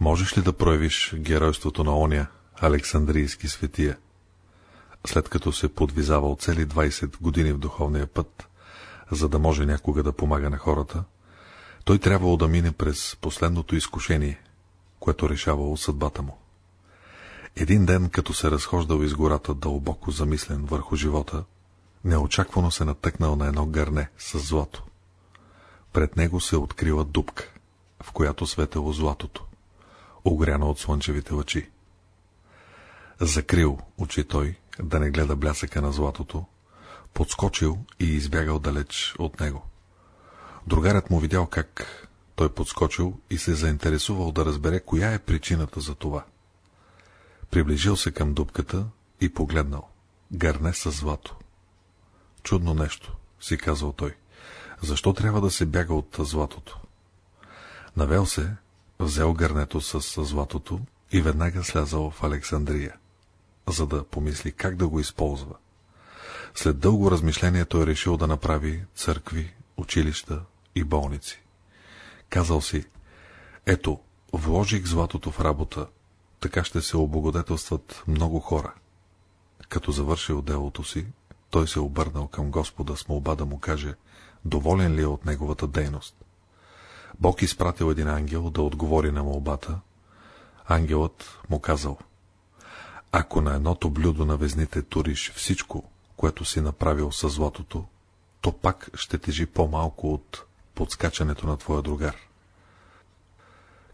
Speaker 1: Можеш ли да проявиш геройството на оня, Александрийски светия? След като се подвизавал цели 20 години в духовния път, за да може някога да помага на хората, той трябвало да мине през последното изкушение, което решавало съдбата му. Един ден, като се разхождал из гората дълбоко замислен върху живота, неочаквано се натъкнал на едно гърне с злато. Пред него се открила дупка, в която светело златото, огряно от слънчевите лъчи. Закрил очи той, да не гледа блясъка на златото, подскочил и избягал далеч от него. Другарят му видял как той подскочил и се заинтересувал да разбере коя е причината за това. Приближил се към дупката и погледнал. Гърне с злато. Чудно нещо, си казал той. Защо трябва да се бяга от златото? Навел се, взел гърнето с златото и веднага слязал в Александрия, за да помисли как да го използва. След дълго размишление той решил да направи църкви, училища и болници. Казал си, ето, вложих златото в работа, така ще се облагодетелстват много хора. Като завършил делото си, той се обърнал към Господа с молба да му каже, доволен ли е от неговата дейност. Бог изпратил един ангел да отговори на молбата. Ангелът му казал, ако на едното блюдо на везните туриш всичко, което си направил със златото, то пак ще тежи по-малко от подскачането на твоя другар.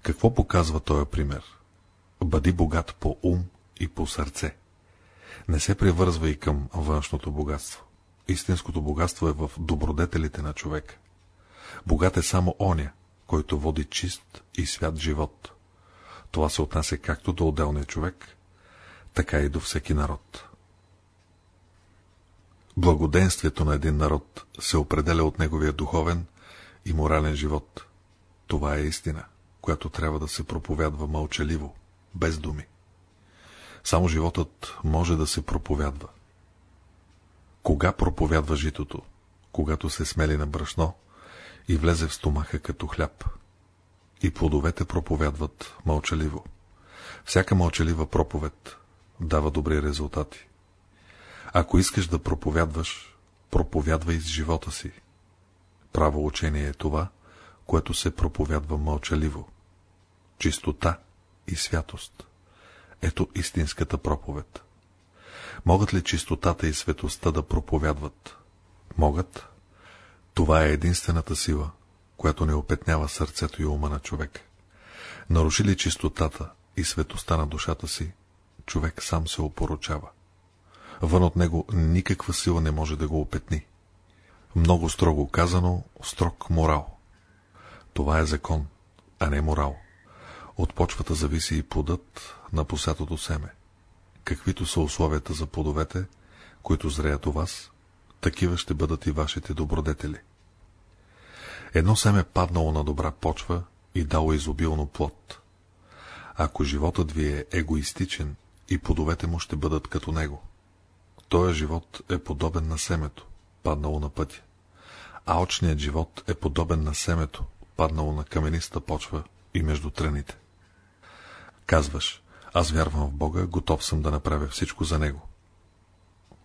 Speaker 1: Какво показва този пример? Бъди богат по ум и по сърце. Не се превързва и към външното богатство. Истинското богатство е в добродетелите на човек. Богат е само оня, който води чист и свят живот. Това се отнася както до отделния човек, така и до всеки народ. Благоденствието на един народ се определя от неговия духовен и морален живот. Това е истина, която трябва да се проповядва мълчаливо, без думи. Само животът може да се проповядва. Кога проповядва житото? Когато се смели на брашно и влезе в стомаха като хляб. И плодовете проповядват мълчаливо. Всяка мълчалива проповед дава добри резултати. Ако искаш да проповядваш, проповядвай с живота си. Право учение е това, което се проповядва мълчаливо. Чистота и святост. Ето истинската проповед. Могат ли чистотата и светостта да проповядват? Могат. Това е единствената сила, която не опетнява сърцето и ума на човек. Наруши ли чистотата и светостта на душата си, човек сам се опоручава. Вън от него никаква сила не може да го опетни. Много строго казано, строг морал. Това е закон, а не морал. От почвата зависи и плодът на посятото семе. Каквито са условията за плодовете, които зреят у вас, такива ще бъдат и вашите добродетели. Едно семе паднало на добра почва и дало изобилно плод. Ако животът ви е егоистичен, и плодовете му ще бъдат като него. Тоя живот е подобен на семето, паднало на пътя. Алчният живот е подобен на семето, паднало на камениста почва и между трените. Казваш, аз вярвам в Бога, готов съм да направя всичко за Него.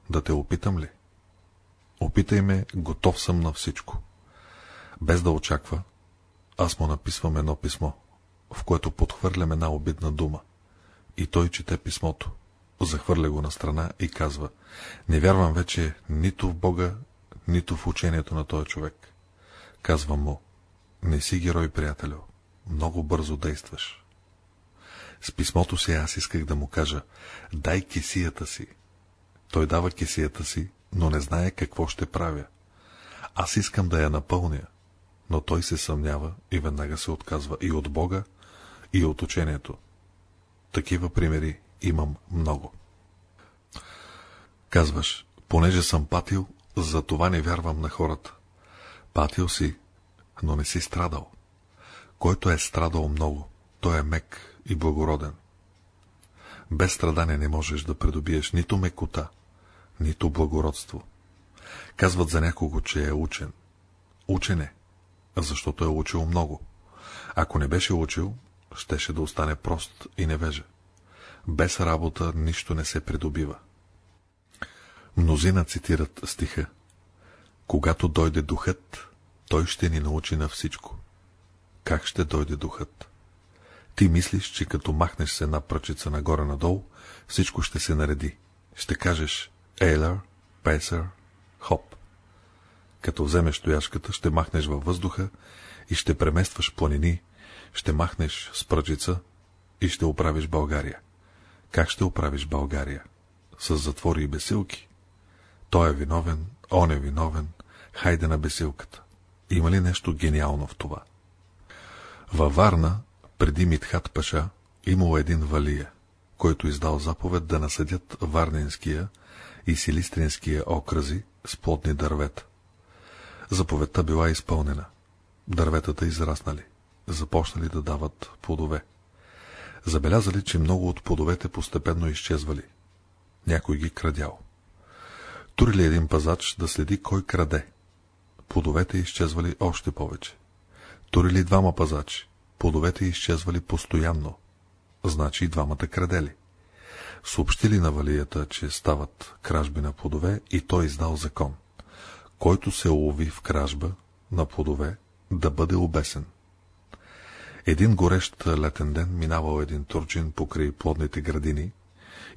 Speaker 1: Да те опитам ли? Опитай ме, готов съм на всичко. Без да очаква, аз му написвам едно писмо, в което подхвърлям една обидна дума. И той чете писмото, захвърля го на страна и казва, не вярвам вече нито в Бога, нито в учението на този човек. Казвам му, не си герой, приятелю, много бързо действаш. С писмото си аз исках да му кажа, дай кисията си. Той дава кисията си, но не знае какво ще правя. Аз искам да я напълня, но той се съмнява и веднага се отказва и от Бога, и от учението. Такива примери имам много. Казваш, понеже съм патил, за това не вярвам на хората. Патил си, но не си страдал. Който е страдал много, той е мек и благороден. Без страдане не можеш да придобиеш нито мекота, нито благородство. Казват за някого, че е учен. Учен е, защото е учил много. Ако не беше учил, щеше да остане прост и невежа. Без работа нищо не се придобива. Мнозина цитират стиха. Когато дойде духът, той ще ни научи на всичко. Как ще дойде духът? Ти мислиш, че като махнеш се една пръчица нагоре-надолу, всичко ще се нареди. Ще кажеш Ейлър, Пейсър, Хоп. Като вземеш стояшката, ще махнеш във въздуха и ще преместваш планини, ще махнеш с пръчица и ще оправиш България. Как ще оправиш България? С затвори и бесилки? Той е виновен, он е виновен, хайде на бесилката. Има ли нещо гениално в това? Във Варна, преди Митхат Паша, имало един валия, който издал заповед да насъдят Варненския и Силистринския окрази с плодни дървета. Заповедта била изпълнена. Дърветата израснали започнали да дават плодове. Забелязали, че много от плодовете постепенно изчезвали. Някой ги крадял. Турили един пазач да следи кой краде. Плодовете изчезвали още повече. Турили двама пазачи. Плодовете изчезвали постоянно. Значи и двамата крадели. Съобщили на валията, че стават кражби на плодове и той издал закон. Който се улови в кражба на плодове, да бъде обесен. Един горещ летен ден минавал един турчин покрай плодните градини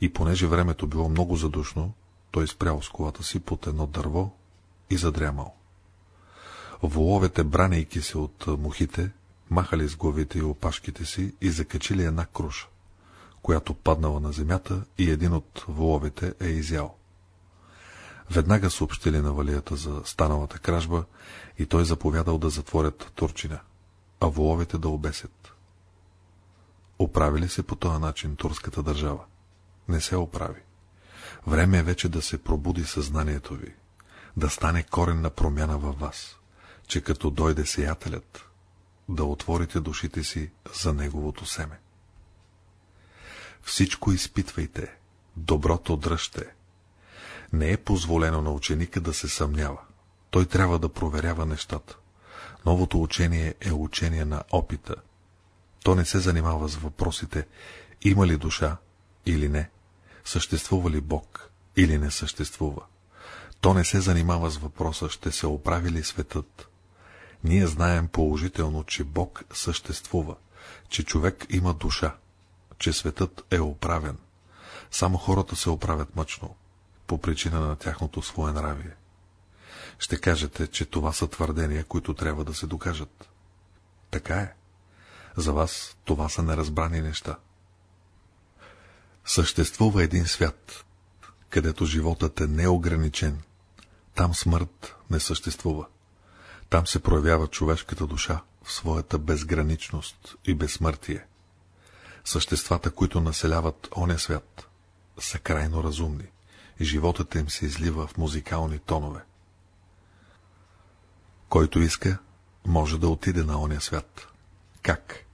Speaker 1: и понеже времето било много задушно, той спрял с колата си под едно дърво и задрямал. Воловете, бранейки се от мухите, махали с главите и опашките си и закачили една круша, която паднала на земята и един от воловете е изял. Веднага съобщили на валията за станалата кражба и той заповядал да затворят турчина а воловете да обесят. Оправи ли се по този начин турската държава? Не се оправи. Време е вече да се пробуди съзнанието ви, да стане коренна промяна във вас, че като дойде сеятелят, да отворите душите си за неговото семе. Всичко изпитвайте, доброто дръжте. Не е позволено на ученика да се съмнява. Той трябва да проверява нещата. Новото учение е учение на опита. То не се занимава с въпросите има ли душа или не, съществува ли Бог или не съществува. То не се занимава с въпроса ще се оправи ли светът. Ние знаем положително, че Бог съществува, че човек има душа, че светът е оправен. Само хората се оправят мъчно, по причина на тяхното своенравие. Ще кажете, че това са твърдения, които трябва да се докажат. Така е. За вас това са неразбрани неща. Съществува един свят, където животът е неограничен. Там смърт не съществува. Там се проявява човешката душа в своята безграничност и безсмъртие. Съществата, които населяват оня свят, са крайно разумни и животът им се излива в музикални тонове. Който иска, може да отиде на оня свят. Как?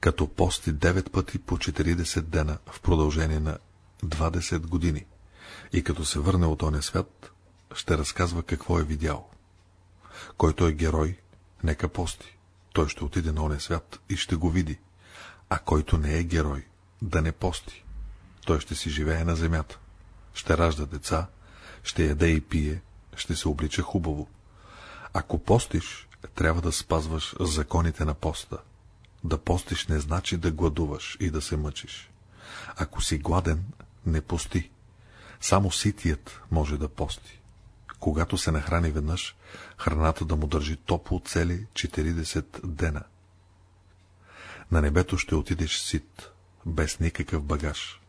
Speaker 1: Като пости 9 пъти по 40 дена в продължение на 20 години и като се върне от оня свят, ще разказва какво е видял. Който е герой, нека пости. Той ще отиде на оня свят и ще го види. А който не е герой, да не пости. Той ще си живее на земята. Ще ражда деца, ще яде и пие, ще се облича хубаво. Ако постиш, трябва да спазваш законите на поста. Да постиш не значи да гладуваш и да се мъчиш. Ако си гладен, не пости. Само ситият може да пости. Когато се нахрани веднъж, храната да му държи топло цели 40 дена. На небето ще отидеш сит, без никакъв багаж.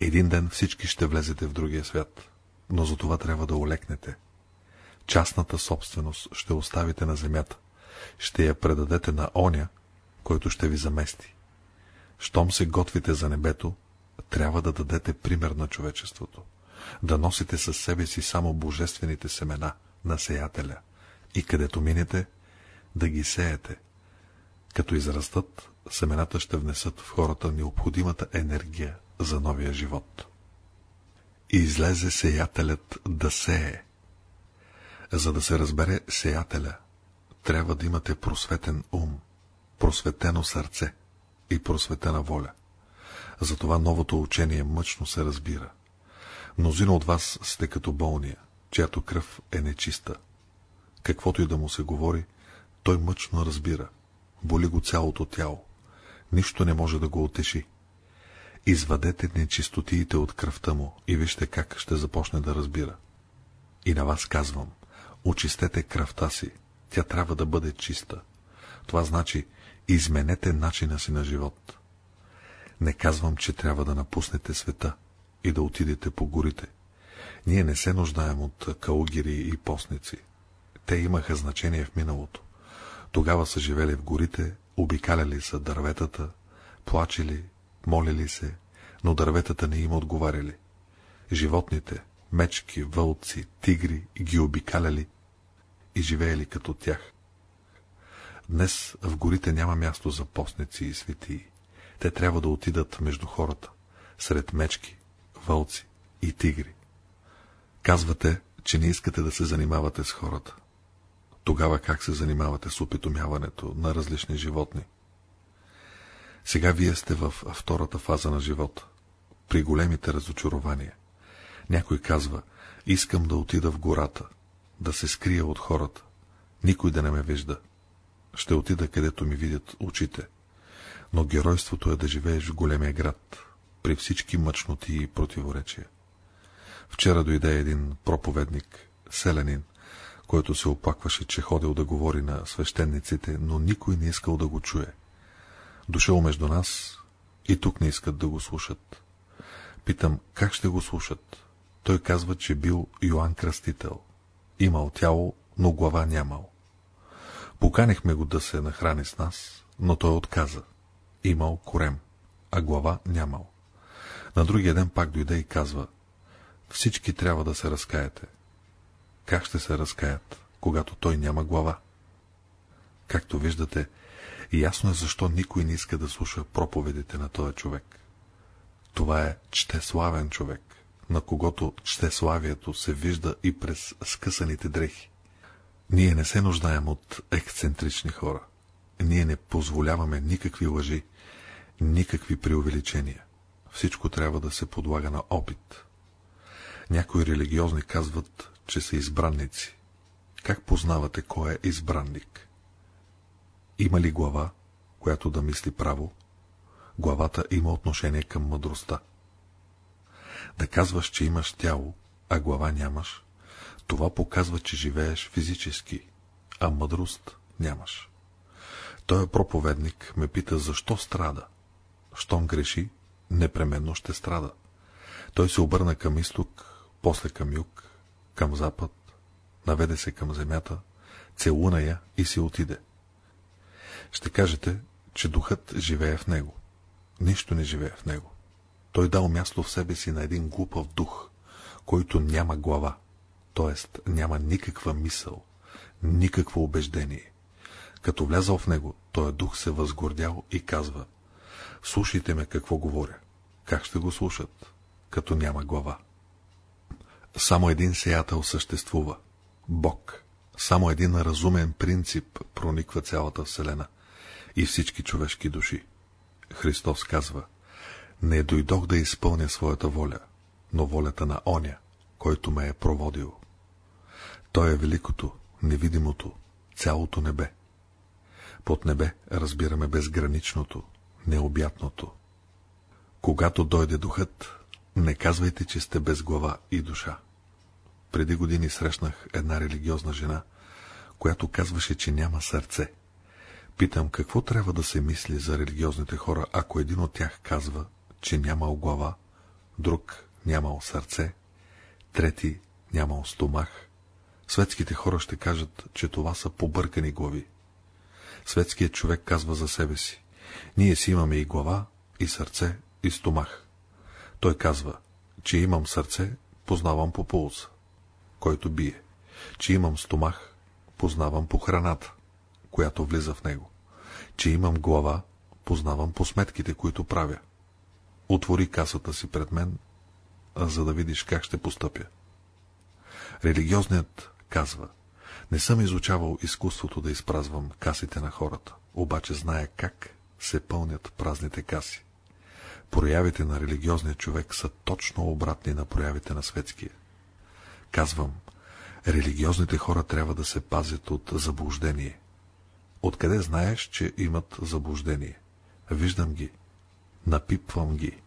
Speaker 1: Един ден всички ще влезете в другия свят, но за това трябва да олекнете. Частната собственост ще оставите на земята, ще я предадете на оня, който ще ви замести. Щом се готвите за небето, трябва да дадете пример на човечеството, да носите със себе си само божествените семена на сеятеля и където минете, да ги сеете. Като израстат, семената ще внесат в хората необходимата енергия за новия живот. И излезе сеятелят да сее. За да се разбере сеятеля, трябва да имате просветен ум, просветено сърце и просветена воля. Затова новото учение мъчно се разбира. Мнозина от вас сте като болния, чиято кръв е нечиста. Каквото и да му се говори, той мъчно разбира. Боли го цялото тяло. Нищо не може да го отеши. Извадете нечистотиите от кръвта му и вижте как ще започне да разбира. И на вас казвам, очистете кръвта си, тя трябва да бъде чиста. Това значи, изменете начина си на живот. Не казвам, че трябва да напуснете света и да отидете по горите. Ние не се нуждаем от каугири и постници. Те имаха значение в миналото. Тогава са живели в горите, обикаляли са дърветата, плачели, молили се, но дърветата не им отговаряли. Животните, мечки, вълци, тигри ги обикаляли и живеели като тях. Днес в горите няма място за постници и светии. Те трябва да отидат между хората, сред мечки, вълци и тигри. Казвате, че не искате да се занимавате с хората. Тогава как се занимавате с опитомяването на различни животни? Сега вие сте в втората фаза на живота, при големите разочарования. Някой казва, искам да отида в гората, да се скрия от хората, никой да не ме вижда. Ще отида, където ми видят очите. Но геройството е да живееш в големия град, при всички мъчноти и противоречия. Вчера дойде един проповедник, селянин, който се оплакваше, че ходил да говори на свещениците, но никой не искал да го чуе. Дошъл между нас и тук не искат да го слушат. Питам, как ще го слушат? Той казва, че бил Йоанн Кръстител. Имал тяло, но глава нямал. Поканихме го да се нахрани с нас, но той отказа. Имал корем, а глава нямал. На другия ден пак дойде и казва, всички трябва да се разкаете. Как ще се разкаят, когато той няма глава? Както виждате, ясно е защо никой не иска да слуша проповедите на този човек. Това е чтеславен човек, на когото чтеславието се вижда и през скъсаните дрехи. Ние не се нуждаем от ексцентрични хора. Ние не позволяваме никакви лъжи, никакви преувеличения. Всичко трябва да се подлага на опит. Някои религиозни казват, че са избранници. Как познавате кой е избранник? Има ли глава, която да мисли право? главата има отношение към мъдростта. Да казваш, че имаш тяло, а глава нямаш, това показва, че живееш физически, а мъдрост нямаш. Той проповедник ме пита, защо страда. Щом греши, непременно ще страда. Той се обърна към изток, после към юг, към запад, наведе се към земята, целуна я и си отиде. Ще кажете, че духът живее в него. Нищо не живее в него. Той дал място в себе си на един глупав дух, който няма глава, т.е. няма никаква мисъл, никакво убеждение. Като влязал в него, този дух се възгордял и казва, слушайте ме какво говоря. Как ще го слушат, като няма глава? Само един сеятел съществува. Бог. Само един разумен принцип прониква цялата Вселена и всички човешки души. Христос казва, не дойдох да изпълня своята воля, но волята на оня, който ме е проводил. Той е великото, невидимото, цялото небе. Под небе разбираме безграничното, необятното. Когато дойде духът, не казвайте, че сте без глава и душа. Преди години срещнах една религиозна жена, която казваше, че няма сърце. Питам, какво трябва да се мисли за религиозните хора, ако един от тях казва, че нямал глава, друг нямал сърце, трети нямал стомах. Светските хора ще кажат, че това са побъркани глави. Светският човек казва за себе си. Ние си имаме и глава, и сърце, и стомах. Той казва, че имам сърце, познавам по пулса, който бие, че имам стомах, познавам по храната, която влиза в него, че имам глава, познавам по сметките, които правя. Отвори касата си пред мен, за да видиш как ще постъпя. Религиозният казва, не съм изучавал изкуството да изпразвам касите на хората, обаче зная как се пълнят празните каси. Проявите на религиозния човек са точно обратни на проявите на светския. Казвам, религиозните хора трябва да се пазят от заблуждение. Откъде знаеш, че имат заблуждение? Виждам ги. Напипвам ги.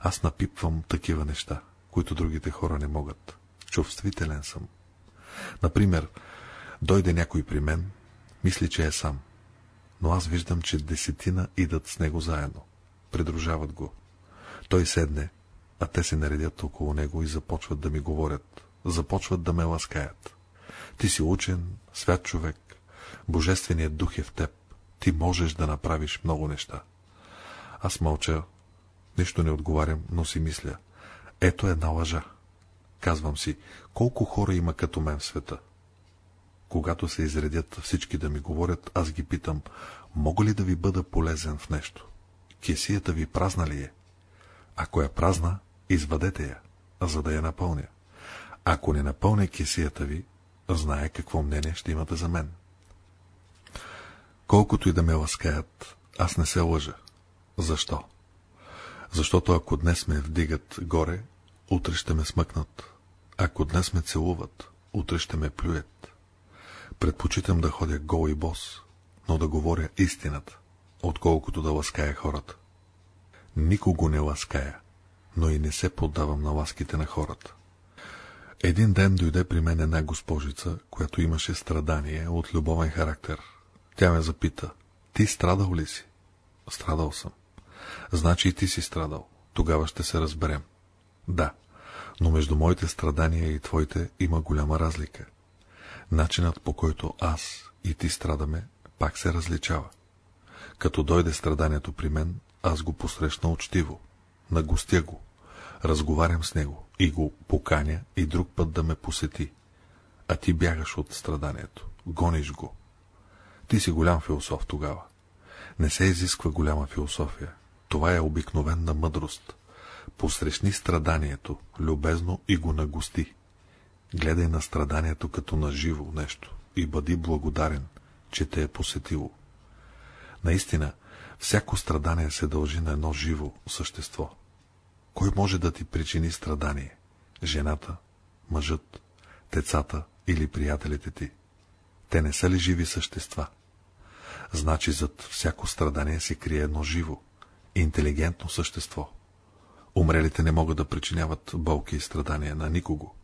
Speaker 1: Аз напипвам такива неща, които другите хора не могат. Чувствителен съм. Например, Дойде някой при мен, мисли, че е сам. Но аз виждам, че десетина идат с него заедно. Придружават го. Той седне, а те се наредят около него и започват да ми говорят. Започват да ме ласкаят. Ти си учен, свят човек. Божественият дух е в теб. Ти можеш да направиш много неща. Аз мълча, нищо не отговарям, но си мисля. Ето една лъжа. Казвам си, колко хора има като мен в света. Когато се изредят всички да ми говорят, аз ги питам, мога ли да ви бъда полезен в нещо? Кесията ви празна ли е? Ако е празна, извадете я, за да я напълня. Ако не напълня кесията ви, знае какво мнение ще имате за мен. Колкото и да ме ласкаят, аз не се лъжа. Защо? Защото ако днес ме вдигат горе, утре ще ме смъкнат. Ако днес ме целуват, утре ще ме плюят. Предпочитам да ходя гол и бос, но да говоря истината, отколкото да лаская хората. Никого не лаская, но и не се поддавам на ласките на хората. Един ден дойде при мен една госпожица, която имаше страдание от любовен характер. Тя ме запита, ти страдал ли си? Страдал съм. Значи и ти си страдал. Тогава ще се разберем. Да, но между моите страдания и твоите има голяма разлика начинът по който аз и ти страдаме, пак се различава. Като дойде страданието при мен, аз го посрещна учтиво, нагостя го, разговарям с него и го поканя и друг път да ме посети. А ти бягаш от страданието, гониш го. Ти си голям философ тогава. Не се изисква голяма философия. Това е обикновена мъдрост. Посрещни страданието, любезно и го нагости. Гледай на страданието като на живо нещо и бъди благодарен, че те е посетило. Наистина, всяко страдание се дължи на едно живо същество. Кой може да ти причини страдание? Жената, мъжът, децата или приятелите ти? Те не са ли живи същества? Значи зад всяко страдание се крие едно живо. Интелигентно същество. Умрелите не могат да причиняват болки и страдания на никого.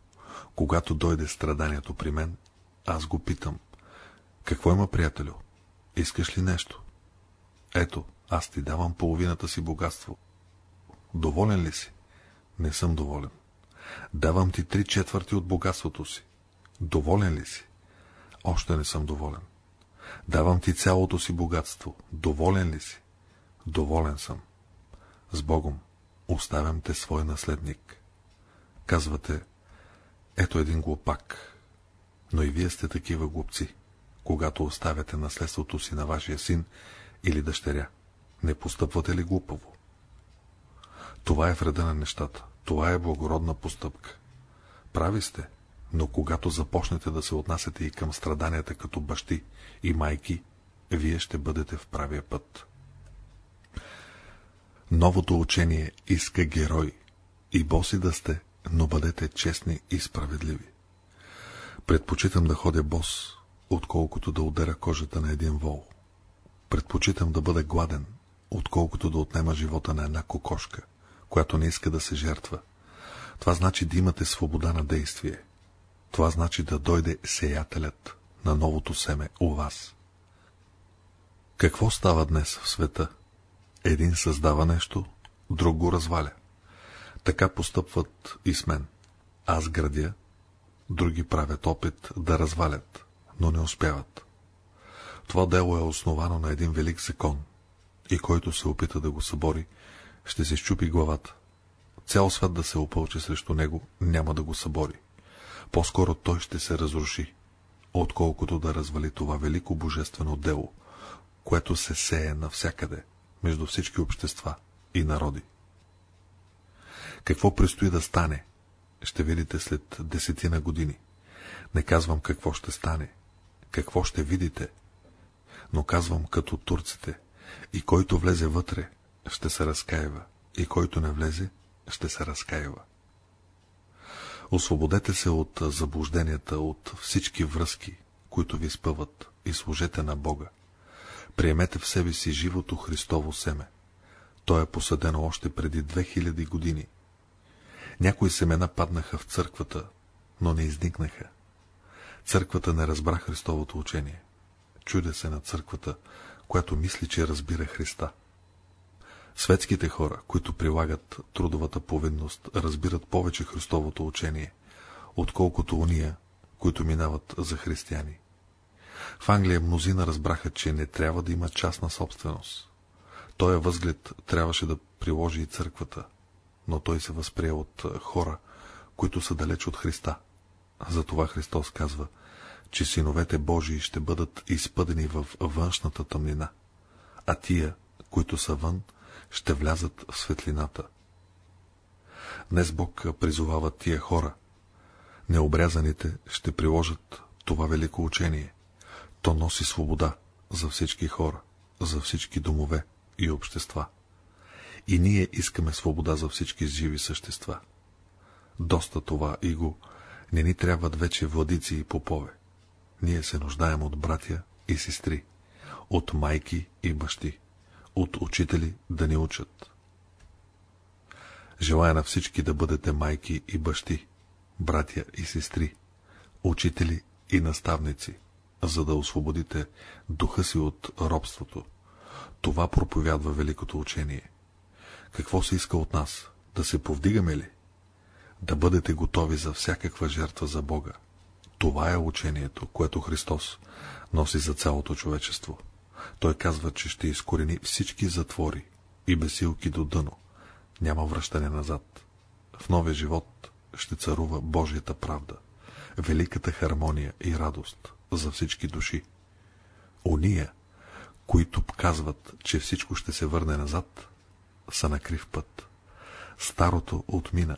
Speaker 1: Когато дойде страданието при мен, аз го питам. Какво има, приятелю? Искаш ли нещо? Ето, аз ти давам половината си богатство. Доволен ли си? Не съм доволен. Давам ти три четвърти от богатството си. Доволен ли си? Още не съм доволен. Давам ти цялото си богатство. Доволен ли си? Доволен съм. С Богом оставям те свой наследник. Казвате, ето един глупак. Но и вие сте такива глупци, когато оставяте наследството си на вашия син или дъщеря. Не постъпвате ли глупаво? Това е вреда на нещата. Това е благородна постъпка. Прави сте, но когато започнете да се отнасяте и към страданията като бащи и майки, вие ще бъдете в правия път. Новото учение иска герой и боси да сте, но бъдете честни и справедливи. Предпочитам да ходя бос, отколкото да удера кожата на един вол. Предпочитам да бъда гладен, отколкото да отнема живота на една кокошка, която не иска да се жертва. Това значи да имате свобода на действие. Това значи да дойде сеятелят на новото семе у вас. Какво става днес в света? Един създава нещо, друг го разваля. Така постъпват и с мен. Аз градя, други правят опит да развалят, но не успяват. Това дело е основано на един велик закон, и който се опита да го събори, ще се щупи главата. Цял свят да се опълчи срещу него, няма да го събори. По-скоро той ще се разруши, отколкото да развали това велико божествено дело, което се сее навсякъде, между всички общества и народи. Какво предстои да стане, ще видите след десетина години. Не казвам какво ще стане, какво ще видите, но казвам като турците, и който влезе вътре, ще се разкаива, и който не влезе, ще се разкаива. Освободете се от заблужденията, от всички връзки, които ви спъват, и служете на Бога. Приемете в себе си живото Христово семе. То е посадено още преди 2000 години. Някои семена паднаха в църквата, но не изникнаха. Църквата не разбра Христовото учение. Чудя се на църквата, която мисли, че разбира Христа. Светските хора, които прилагат трудовата повинност, разбират повече Христовото учение, отколкото уния, които минават за християни. В Англия мнозина разбраха, че не трябва да има частна собственост. Той възглед трябваше да приложи и църквата, но той се възприе от хора, които са далеч от Христа. Затова Христос казва, че синовете Божии ще бъдат изпъдени в външната тъмнина, а тия, които са вън, ще влязат в светлината. Днес Бог призовава тия хора. Необрязаните ще приложат това велико учение. То носи свобода за всички хора, за всички домове и общества. И ние искаме свобода за всички живи същества. Доста това и го, не ни трябват вече владици и попове. Ние се нуждаем от братя и сестри, от майки и бащи от учители да ни учат. Желая на всички да бъдете майки и бащи, братя и сестри, учители и наставници, за да освободите духа си от робството. Това проповядва великото учение. Какво се иска от нас? Да се повдигаме ли? Да бъдете готови за всякаква жертва за Бога. Това е учението, което Христос носи за цялото човечество. Той казва, че ще изкорени всички затвори и бесилки до дъно. Няма връщане назад. В новия живот ще царува Божията правда, великата хармония и радост за всички души. Ония, които казват, че всичко ще се върне назад, са на крив път. Старото отмина,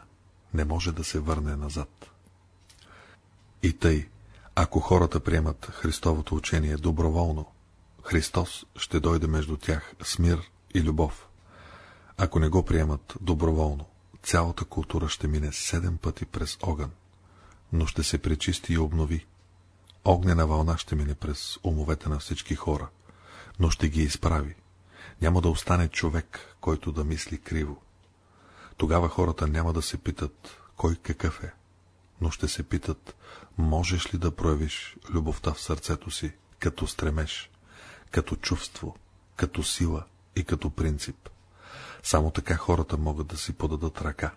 Speaker 1: не може да се върне назад. И тъй, ако хората приемат Христовото учение доброволно, Христос ще дойде между тях с мир и любов. Ако не го приемат доброволно, цялата култура ще мине седем пъти през огън, но ще се пречисти и обнови. Огнена вълна ще мине през умовете на всички хора, но ще ги изправи. Няма да остане човек, който да мисли криво. Тогава хората няма да се питат, кой какъв е, но ще се питат, можеш ли да проявиш любовта в сърцето си, като стремеж, като чувство, като сила и като принцип. Само така хората могат да си подадат ръка.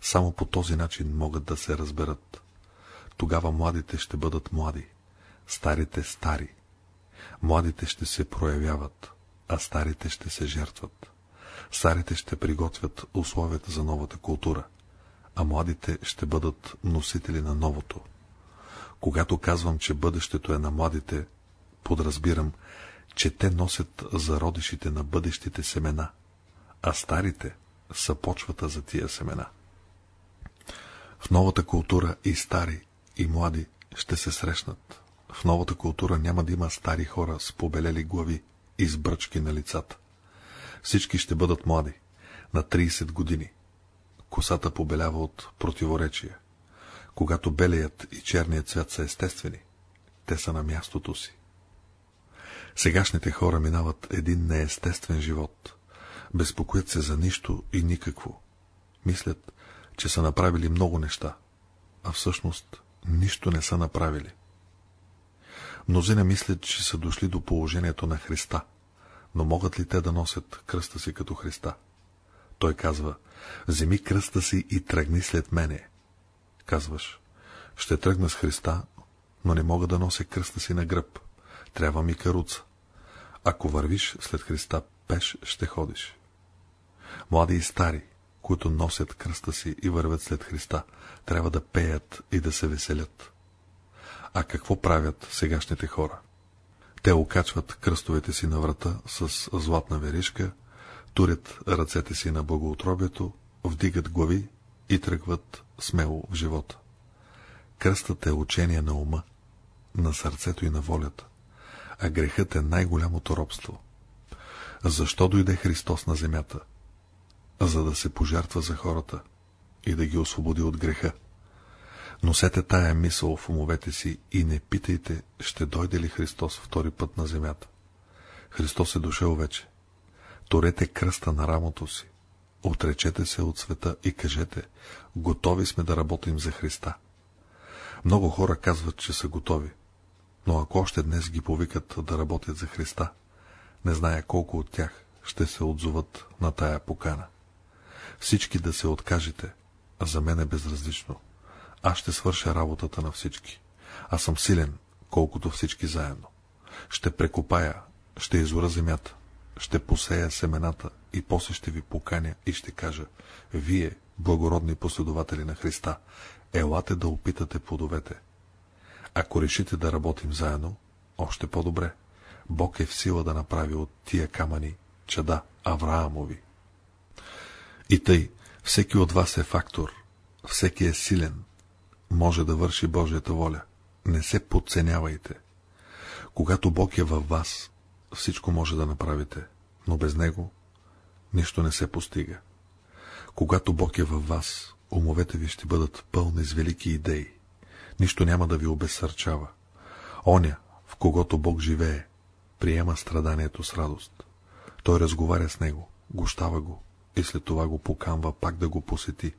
Speaker 1: Само по този начин могат да се разберат. Тогава младите ще бъдат млади, старите стари. Младите ще се проявяват, а старите ще се жертват. Старите ще приготвят условията за новата култура, а младите ще бъдат носители на новото. Когато казвам, че бъдещето е на младите, подразбирам, че те носят зародишите на бъдещите семена, а старите са почвата за тия семена. В новата култура и стари, и млади ще се срещнат. В новата култура няма да има стари хора с побелели глави и с бръчки на лицата. Всички ще бъдат млади, на 30 години. Косата побелява от противоречия. Когато белият и черният цвят са естествени, те са на мястото си. Сегашните хора минават един неестествен живот. Безпокоят се за нищо и никакво. Мислят, че са направили много неща, а всъщност нищо не са направили. Мнозина мислят, че са дошли до положението на Христа, но могат ли те да носят кръста си като Христа? Той казва, вземи кръста си и тръгни след мене. Казваш, ще тръгна с Христа, но не мога да нося кръста си на гръб. Трябва ми каруца. Ако вървиш след Христа, пеш ще ходиш. Млади и стари, които носят кръста си и вървят след Христа, трябва да пеят и да се веселят. А какво правят сегашните хора? Те окачват кръстовете си на врата с златна веришка, турят ръцете си на благоутробието, вдигат глави и тръгват смело в живота. Кръстът е учение на ума, на сърцето и на волята, а грехът е най-голямото робство. Защо дойде Христос на земята? За да се пожертва за хората и да ги освободи от греха. Носете тая мисъл в умовете си и не питайте, ще дойде ли Христос втори път на земята. Христос е дошъл вече. Торете кръста на рамото си. Отречете се от света и кажете, готови сме да работим за Христа. Много хора казват, че са готови, но ако още днес ги повикат да работят за Христа, не зная колко от тях ще се отзоват на тая покана. Всички да се откажете, а за мен е безразлично. Аз ще свърша работата на всички. Аз съм силен, колкото всички заедно. Ще прекопая, ще изора земята, ще посея семената и после ще ви поканя и ще кажа, вие, благородни последователи на Христа, елате да опитате плодовете. Ако решите да работим заедно, още по-добре. Бог е в сила да направи от тия камъни чада Авраамови. И тъй, всеки от вас е фактор, всеки е силен, може да върши Божията воля. Не се подценявайте. Когато Бог е във вас, всичко може да направите, но без Него нищо не се постига. Когато Бог е във вас, умовете ви ще бъдат пълни с велики идеи. Нищо няма да ви обесърчава. Оня, в когото Бог живее, приема страданието с радост. Той разговаря с него, гощава го и след това го покамва пак да го посети.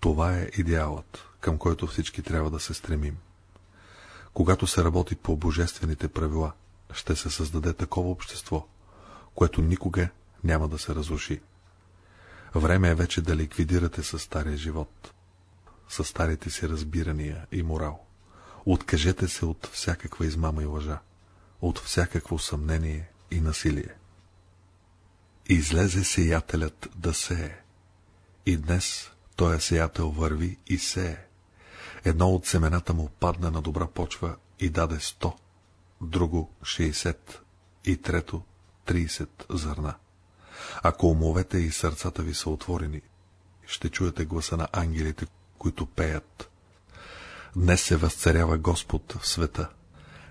Speaker 1: Това е идеалът, към който всички трябва да се стремим. Когато се работи по божествените правила, ще се създаде такова общество, което никога няма да се разруши. Време е вече да ликвидирате със стария живот, със старите си разбирания и морал. Откажете се от всякаква измама и лъжа, от всякакво съмнение и насилие. Излезе сеятелят да сее. И днес той сеятел върви и сее. Едно от семената му падна на добра почва и даде сто, друго 60 и трето 30 зърна. Ако умовете и сърцата ви са отворени, ще чуете гласа на ангелите, които пеят. Днес се възцарява Господ в света.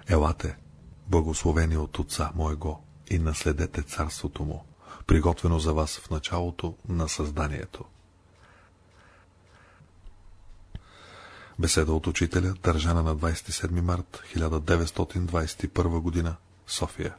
Speaker 1: Елате, благословени от Отца Моего, и наследете царството Му, приготвено за вас в началото на създанието. Беседа от учителя, държана на 27 март 1921 г. София